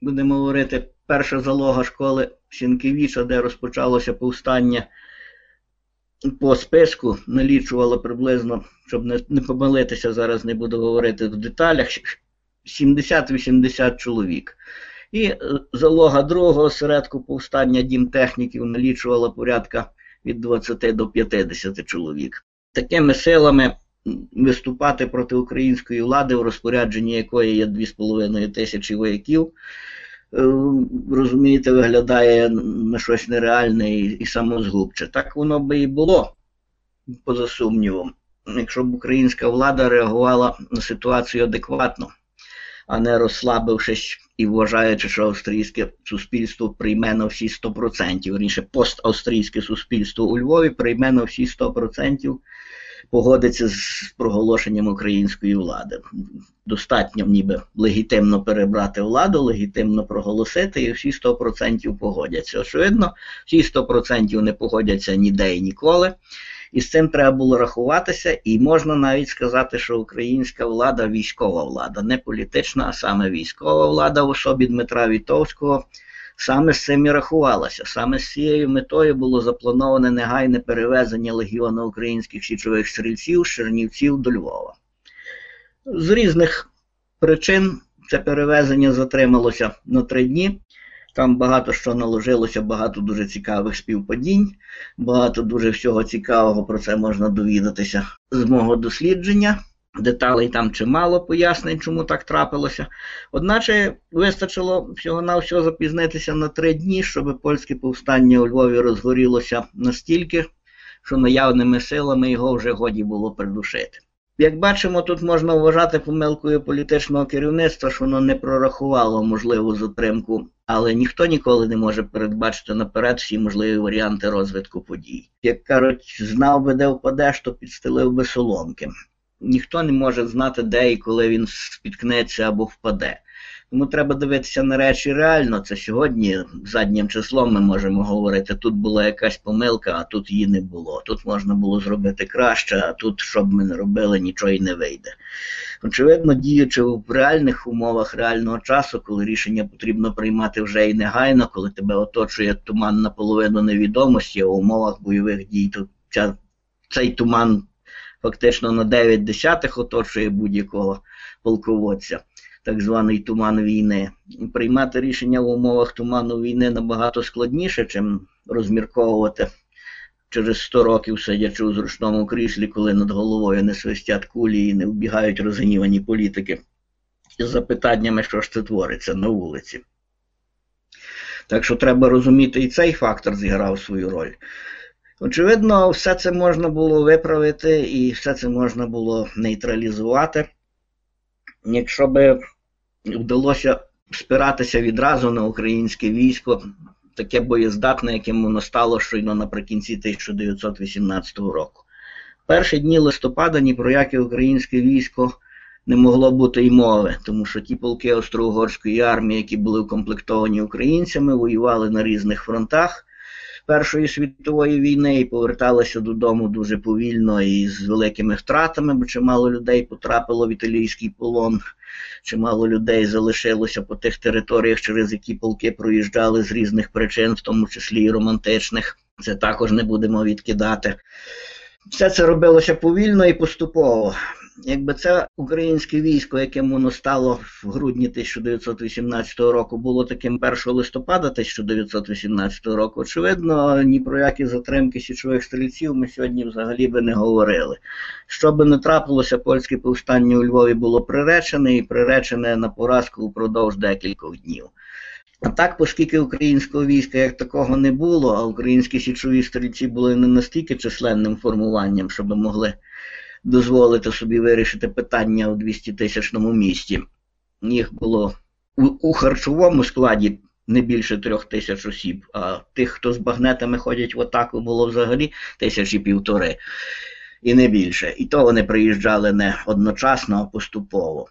Будемо говорити, перша залога школи Сінкевіча, де розпочалося повстання по списку, налічувало приблизно, щоб не, не помилитися, зараз не буду говорити в деталях, 70-80 чоловік. І е, залога другого осередку повстання дім техніків налічувала порядка від 20 до 50 чоловік. Такими силами виступати проти української влади, в розпорядженні якої є 2,5 тисячі вояків, е, розумієте, виглядає на щось нереальне і, і самозгубче. Так воно би і було, поза сумнівом, якщо б українська влада реагувала на ситуацію адекватно, а не розслабившись і вважаючи, що австрійське суспільство прийме на всі 100%, верніше поставстрійське суспільство у Львові прийме на всі 100%, погодиться з проголошенням української влади. Достатньо ніби легітимно перебрати владу, легітимно проголосити, і всі 100% погодяться. Очевидно, всі 100% не погодяться ніде і ніколи. І з цим треба було рахуватися, і можна навіть сказати, що українська влада військова влада, не політична, а саме військова влада в особі Дмитра Вітовського. Саме з цим і рахувалася. Саме з цією метою було заплановане негайне перевезення легіону українських січових стрільців з Чернівців до Львова. З різних причин це перевезення затрималося на три дні. Там багато що наложилося, багато дуже цікавих співпадінь, багато дуже всього цікавого про це можна довідатися з мого дослідження. Деталей там чимало пояснень, чому так трапилося. Одначе вистачило всього-навсього запізнитися на три дні, щоб польське повстання у Львові розгорілося настільки, що наявними силами його вже годі було придушити. Як бачимо, тут можна вважати помилкою політичного керівництва, що воно не прорахувало можливу затримку, але ніхто ніколи не може передбачити наперед всі можливі варіанти розвитку подій. Як кажуть, знав би, де впадеш, то підстелив би соломки. Ніхто не може знати, де і коли він спіткнеться або впаде. Тому треба дивитися на речі реально. Це сьогодні заднім числом ми можемо говорити, тут була якась помилка, а тут її не було. Тут можна було зробити краще, а тут, що б ми не робили, нічого й не вийде. Очевидно, діючи в реальних умовах реального часу, коли рішення потрібно приймати вже і негайно, коли тебе оточує туман наполовину невідомості, а в умовах бойових дій, то ця, цей туман фактично на 9 десятих оточує будь-якого полководця так званий туман війни. Приймати рішення в умовах туману війни набагато складніше, чим розмірковувати через 100 років, сидячи у зручному кріслі, коли над головою не свистять кулі і не вбігають розгнівані політики із запитаннями, що ж це твориться на вулиці. Так що треба розуміти, і цей фактор зіграв свою роль. Очевидно, все це можна було виправити і все це можна було нейтралізувати якщо би вдалося спиратися відразу на українське військо, таке боєздатне, яким воно стало щойно наприкінці 1918 року. Перші дні листопада ні про яке українське військо не могло бути й мови, тому що ті полки Австро-Угорської армії, які були укомплектовані українцями, воювали на різних фронтах. Першої світової війни і поверталися додому дуже повільно і з великими втратами, бо чимало людей потрапило в італійський полон, чимало людей залишилося по тих територіях, через які полки проїжджали з різних причин, в тому числі і романтичних. Це також не будемо відкидати. Все це робилося повільно і поступово. Якби це українське військо, яким воно стало в грудні 1918 року, було таким 1 листопада 1918 року, очевидно, ні про які затримки січових стрільців ми сьогодні взагалі би не говорили. Що би не трапилося, польське повстання у Львові було приречене і приречене на поразку упродовж декількох днів. А так, оскільки українського війська як такого не було, а українські січові стрільці були не настільки численним формуванням, щоб могли дозволити собі вирішити питання у 200 тисячному місті. Їх було у, у харчовому складі не більше трьох тисяч осіб, а тих, хто з багнетами ходять в атаку, було взагалі тисячі півтори і не більше. І то вони приїжджали не одночасно, а поступово.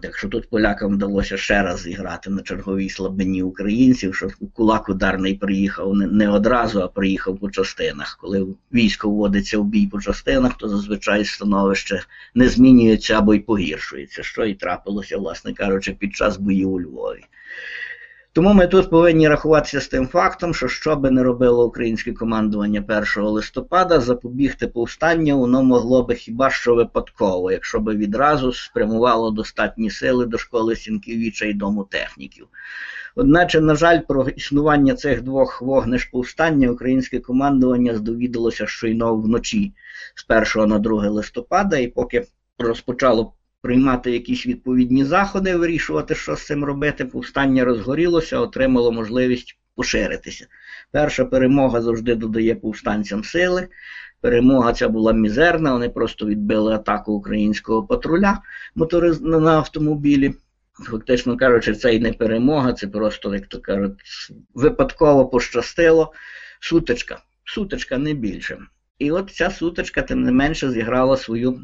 Так що тут полякам вдалося ще раз зіграти на черговій слабині українців, що кулак ударний приїхав не, одразу, а приїхав по частинах. Коли військо вводиться в бій по частинах, то зазвичай становище не змінюється або й погіршується, що і трапилося, власне кажучи, під час боїв у Львові. Тому ми тут повинні рахуватися з тим фактом, що що би не робило українське командування 1 листопада, запобігти повстанню воно могло би хіба що випадково, якщо би відразу спрямувало достатні сили до школи Сінківіча і дому техніків. Одначе, на жаль, про існування цих двох вогнеш повстання українське командування здовідалося щойно вночі з 1 на 2 листопада, і поки розпочало приймати якісь відповідні заходи, вирішувати, що з цим робити. Повстання розгорілося, отримало можливість поширитися. Перша перемога завжди додає повстанцям сили. Перемога ця була мізерна, вони просто відбили атаку українського патруля мотори... на автомобілі. Фактично кажучи, це і не перемога, це просто, як то кажуть, випадково пощастило. Сутичка. Сутичка не більше. І от ця сутичка, тим не менше, зіграла свою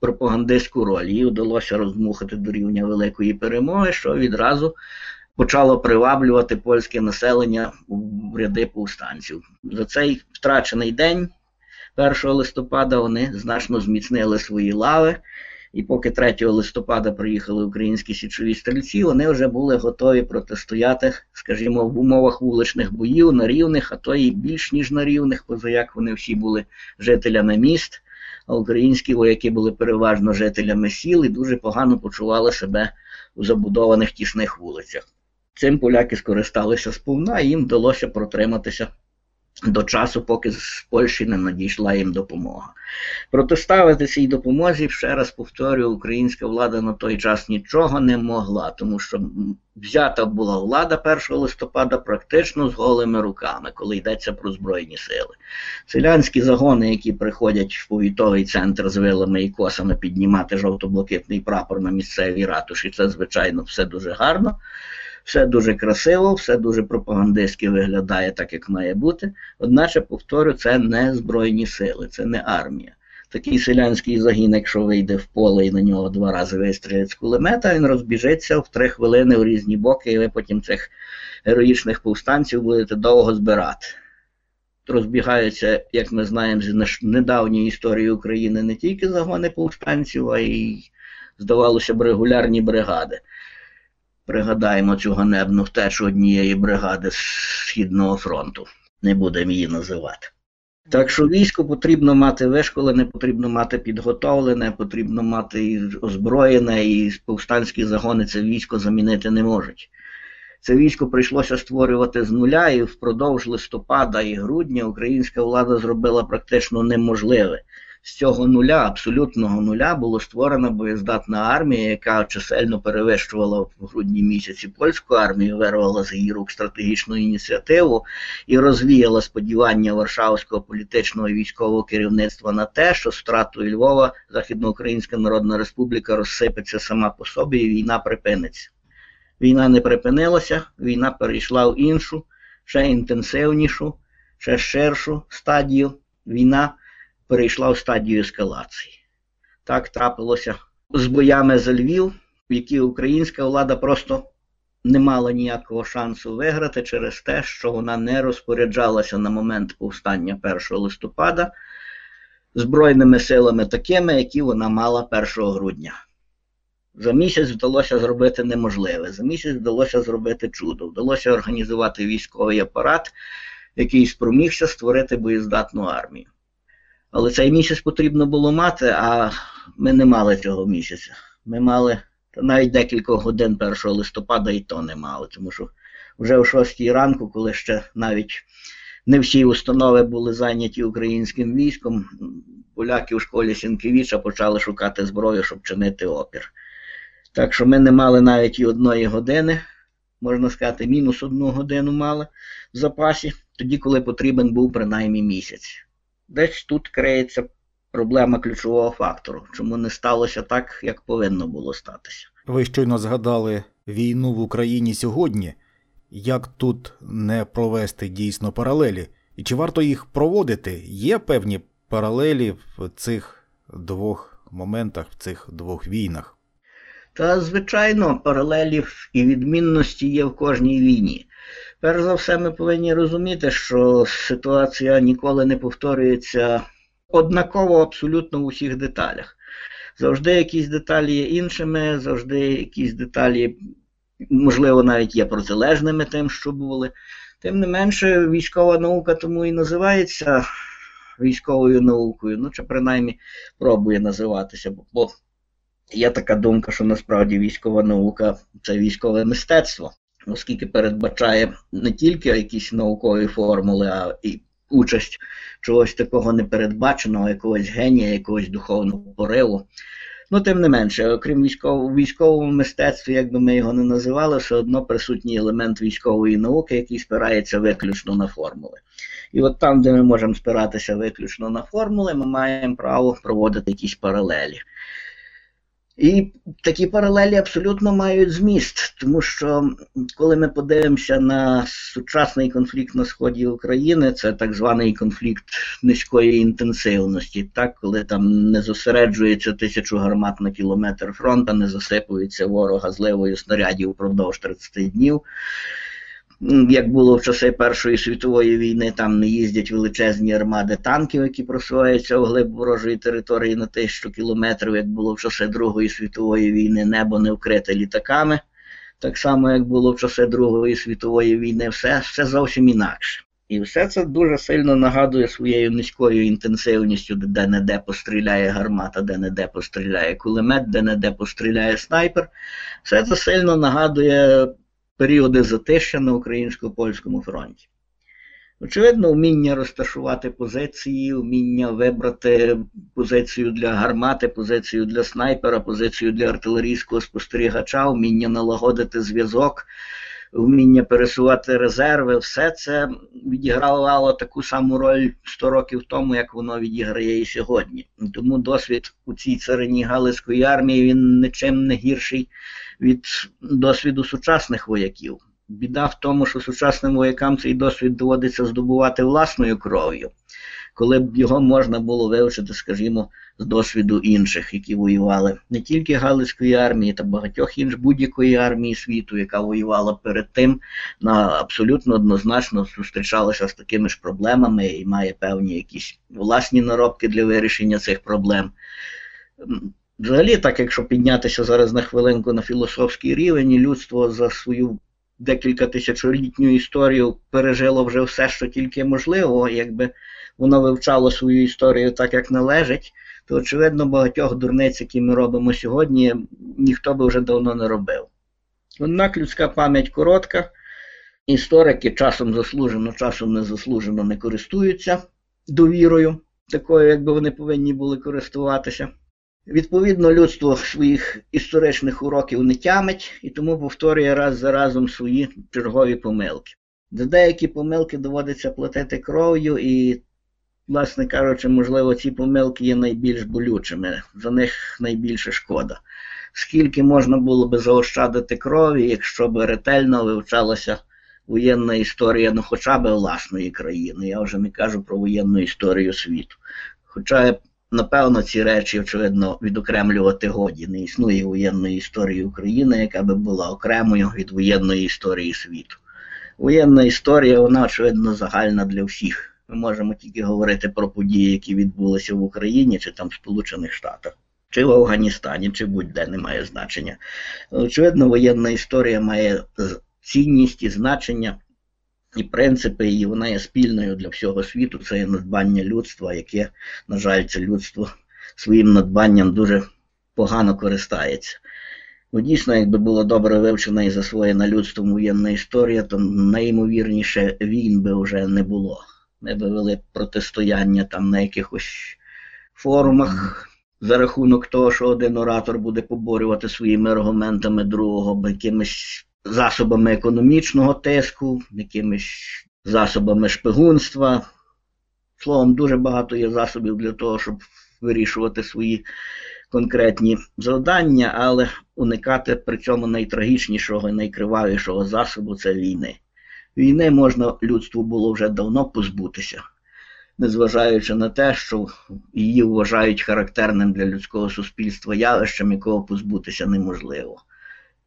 пропагандистську роль. Їй вдалося розмухати до рівня великої перемоги, що відразу почало приваблювати польське населення в ряди повстанців. За цей втрачений день, 1 листопада, вони значно зміцнили свої лави. І поки 3 листопада приїхали українські січові стрільці, вони вже були готові протистояти, скажімо, в умовах вуличних боїв на рівних, а то і більш ніж на рівних, поза як вони всі були жителями міст, а українські вояки були переважно жителями сіл і дуже погано почували себе у забудованих тісних вулицях. Цим поляки скористалися сповна, і їм вдалося протриматися до часу, поки з Польщі не надійшла їм допомога. Протиставити цій допомозі, ще раз повторюю, українська влада на той час нічого не могла, тому що взята була влада 1 листопада практично з голими руками, коли йдеться про Збройні сили. Селянські загони, які приходять в повітовий центр з вилами і косами піднімати жовто-блакитний прапор на місцевій ратуші, це, звичайно, все дуже гарно. Все дуже красиво, все дуже пропагандистськи виглядає так, як має бути. Одначе, повторю, це не Збройні сили, це не армія. Такий селянський загін, якщо вийде в поле і на нього два рази вистрілять з кулемета, він розбіжиться в три хвилини в різні боки, і ви потім цих героїчних повстанців будете довго збирати. Розбігаються, як ми знаємо, з недавньої історії України не тільки загони повстанців, а й, здавалося б, регулярні бригади. Пригадаємо цю ганебну втечу однієї бригади з Східного фронту. Не будемо її називати. Так що військо потрібно мати вишколене, потрібно мати підготовлене, потрібно мати і озброєне, і повстанські загони це військо замінити не можуть. Це військо прийшлося створювати з нуля, і впродовж листопада і грудня українська влада зробила практично неможливе з цього нуля, абсолютного нуля, було створена боєздатна армія, яка чисельно перевищувала в грудні місяці польську армію, вирвала з її рук стратегічну ініціативу і розвіяла сподівання Варшавського політичного і військового керівництва на те, що з втратою Львова Західноукраїнська Народна Республіка розсипеться сама по собі, і війна припиниться. Війна не припинилася, війна перейшла в іншу, ще інтенсивнішу, ще ширшу стадію. Війна перейшла в стадію ескалації. Так трапилося з боями за Львів, які українська влада просто не мала ніякого шансу виграти через те, що вона не розпоряджалася на момент повстання 1 листопада збройними силами такими, які вона мала 1 грудня. За місяць вдалося зробити неможливе. За місяць вдалося зробити чудо. Вдалося організувати військовий апарат, який спромігся створити боєздатну армію. Але цей місяць потрібно було мати, а ми не мали цього місяця. Ми мали навіть декілька годин 1 листопада і то не мали, тому що вже о 6 ранку, коли ще навіть не всі установи були зайняті українським військом, поляки у школі Сінкевича почали шукати зброю, щоб чинити опір. Так що ми не мали навіть і одної години, можна сказати, мінус одну годину мали в запасі, тоді, коли потрібен був принаймні місяць. Десь тут криється проблема ключового фактору, чому не сталося так, як повинно було статися. Ви щойно згадали війну в Україні сьогодні. Як тут не провести дійсно паралелі? І чи варто їх проводити? Є певні паралелі в цих двох моментах, в цих двох війнах? Та, звичайно, паралелі і відмінності є в кожній війні. Перш за все, ми повинні розуміти, що ситуація ніколи не повторюється однаково абсолютно в усіх деталях. Завжди якісь деталі є іншими, завжди якісь деталі, можливо, навіть є протилежними тим, що були. Тим не менше, військова наука тому і називається військовою наукою, ну чи принаймні пробує називатися. Бо є така думка, що насправді військова наука це військове мистецтво, оскільки передбачає не тільки якісь наукові формули, а і участь чогось такого непередбаченого, якогось генія, якогось духовного пориву. Ну, тим не менше, окрім військового військовому мистецтві, як би ми його не називали, все одно присутній елемент військової науки, який спирається виключно на формули. І от там, де ми можемо спиратися виключно на формули, ми маємо право проводити якісь паралелі. І такі паралелі абсолютно мають зміст, тому що коли ми подивимося на сучасний конфлікт на сході України, це так званий конфлікт низької інтенсивності, так, коли там не зосереджується тисячу гармат на кілометр фронту, не засипується ворога зливою снарядів впродовж 30 днів як було в часи Першої світової війни, там не їздять величезні армади танків, які просуваються у глиб ворожої території на тисячу кілометрів, як було в часи Другої світової війни, небо не вкрите літаками. Так само, як було в часи Другої світової війни, все, все зовсім інакше. І все це дуже сильно нагадує своєю низькою інтенсивністю, де не де постріляє гармата, де не де постріляє кулемет, де не де постріляє снайпер. Все це сильно нагадує періоди затища на українсько-польському фронті. Очевидно, вміння розташувати позиції, вміння вибрати позицію для гармати, позицію для снайпера, позицію для артилерійського спостерігача, вміння налагодити зв'язок, вміння пересувати резерви, все це відігравало таку саму роль 100 років тому, як воно відіграє і сьогодні. Тому досвід у цій царині Галицької армії він нічим не гірший від досвіду сучасних вояків. Біда в тому, що сучасним воякам цей досвід доводиться здобувати власною кров'ю, коли б його можна було вивчити, скажімо, з досвіду інших, які воювали не тільки Галицької армії та багатьох інших будь-якої армії світу, яка воювала перед тим, на абсолютно однозначно зустрічалася з такими ж проблемами і має певні якісь власні наробки для вирішення цих проблем. Взагалі, так якщо піднятися зараз на хвилинку на філософський рівень, людство за свою декілька тисячолітню історію пережило вже все, що тільки можливо, якби воно вивчало свою історію так, як належить, то очевидно багатьох дурниць, які ми робимо сьогодні, ніхто би вже давно не робив. Однак людська пам'ять коротка, історики часом заслужено, часом незаслужено не користуються довірою, такою, якби вони повинні були користуватися. Відповідно, людство своїх історичних уроків не тямить і тому повторює раз за разом свої чергові помилки. За деякі помилки доводиться платити кров'ю, і, власне кажучи, можливо, ці помилки є найбільш болючими, за них найбільше шкода. Скільки можна було би заощадити крові, якщо б ретельно вивчалася воєнна історія, ну хоча б власної країни. Я вже не кажу про воєнну історію світу. Хоча Напевно, ці речі, очевидно, відокремлювати годі. Не існує воєнної історії України, яка би була окремою від воєнної історії світу. Воєнна історія, вона, очевидно, загальна для всіх. Ми можемо тільки говорити про події, які відбулися в Україні чи там в Сполучених Штатах, чи в Афганістані, чи будь-де не має значення. Очевидно, воєнна історія має цінність і значення і принципи, і вона є спільною для всього світу. Це є надбання людства, яке, на жаль, це людство своїм надбанням дуже погано користається. Бо дійсно, якби була добре вивчена і засвоєна людством воєнна історія, то найімовірніше війн би вже не було. Ми би вели протистояння там на якихось форумах за рахунок того, що один оратор буде поборювати своїми аргументами другого, якимись засобами економічного тиску, якимись засобами шпигунства. Словом, дуже багато є засобів для того, щоб вирішувати свої конкретні завдання, але уникати при цьому найтрагічнішого і найкривавішого засобу це війни. Війни можна людству було вже давно позбутися, незважаючи на те, що її вважають характерним для людського суспільства явищем, якого позбутися неможливо.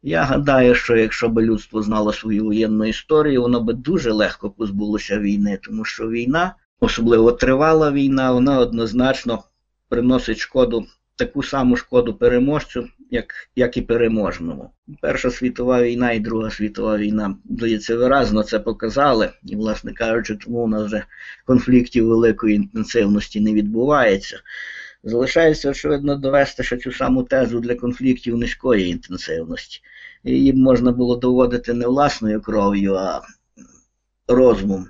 Я гадаю, що якщо б людство знало свою воєнну історію, воно би дуже легко позбулося війни, тому що війна, особливо тривала війна, вона однозначно приносить шкоду, таку саму шкоду переможцю, як як і переможному. Перша світова війна і Друга світова війна, здається, виразно це показали, і, власне кажучи, тому у нас вже конфліктів великої інтенсивності не відбувається. Залишається, очевидно, довести ще цю саму тезу для конфліктів низької інтенсивності. Її можна було доводити не власною кров'ю, а розумом,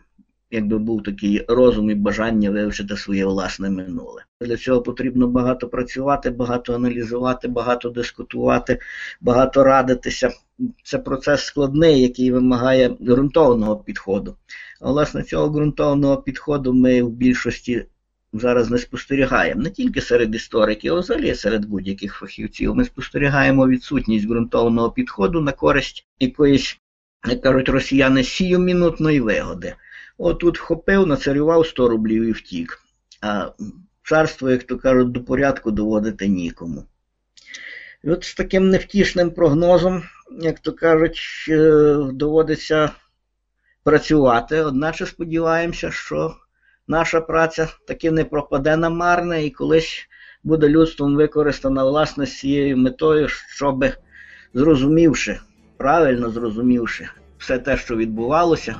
якби був такий розум і бажання вивчити своє власне минуле. Для цього потрібно багато працювати, багато аналізувати, багато дискутувати, багато радитися. Це процес складний, який вимагає ґрунтовного підходу. А власне цього ґрунтовного підходу ми в більшості зараз не спостерігаємо не тільки серед істориків, а взагалі серед будь-яких фахівців. Ми спостерігаємо відсутність ґрунтовного підходу на користь якоїсь, як кажуть росіяни, сіюмінутної вигоди. Отут вхопив, нацарював 100 рублів і втік. А царство, як то кажуть, до порядку доводити нікому. І от з таким невтішним прогнозом, як то кажуть, е, доводиться працювати. Одначе сподіваємося, що наша праця таки не пропаде на марне і колись буде людством використана власне з цією метою, щоб зрозумівши, правильно зрозумівши все те, що відбувалося,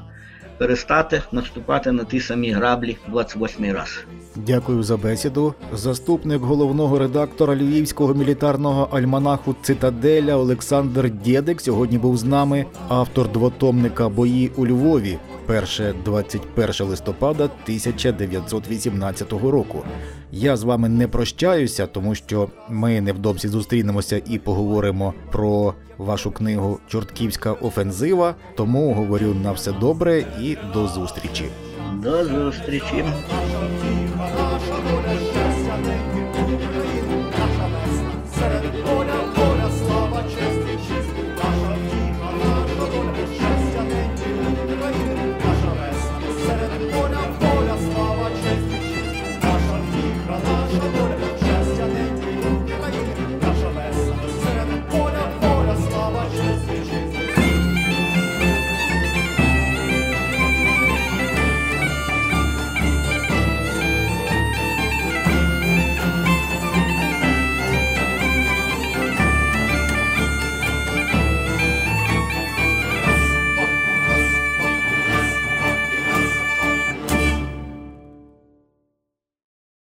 перестати наступати на ті самі граблі 28 раз. Дякую за бесіду. Заступник головного редактора львівського мілітарного альманаху Цитаделя Олександр Дєдик сьогодні був з нами, автор двотомника Бої у Львові, перше 21 листопада 1918 року. Я з вами не прощаюся, тому що ми невдовзі зустрінемося і поговоримо про вашу книгу Чортківська офензива. Тому говорю на все добре і до зустрічі. До зустрічі.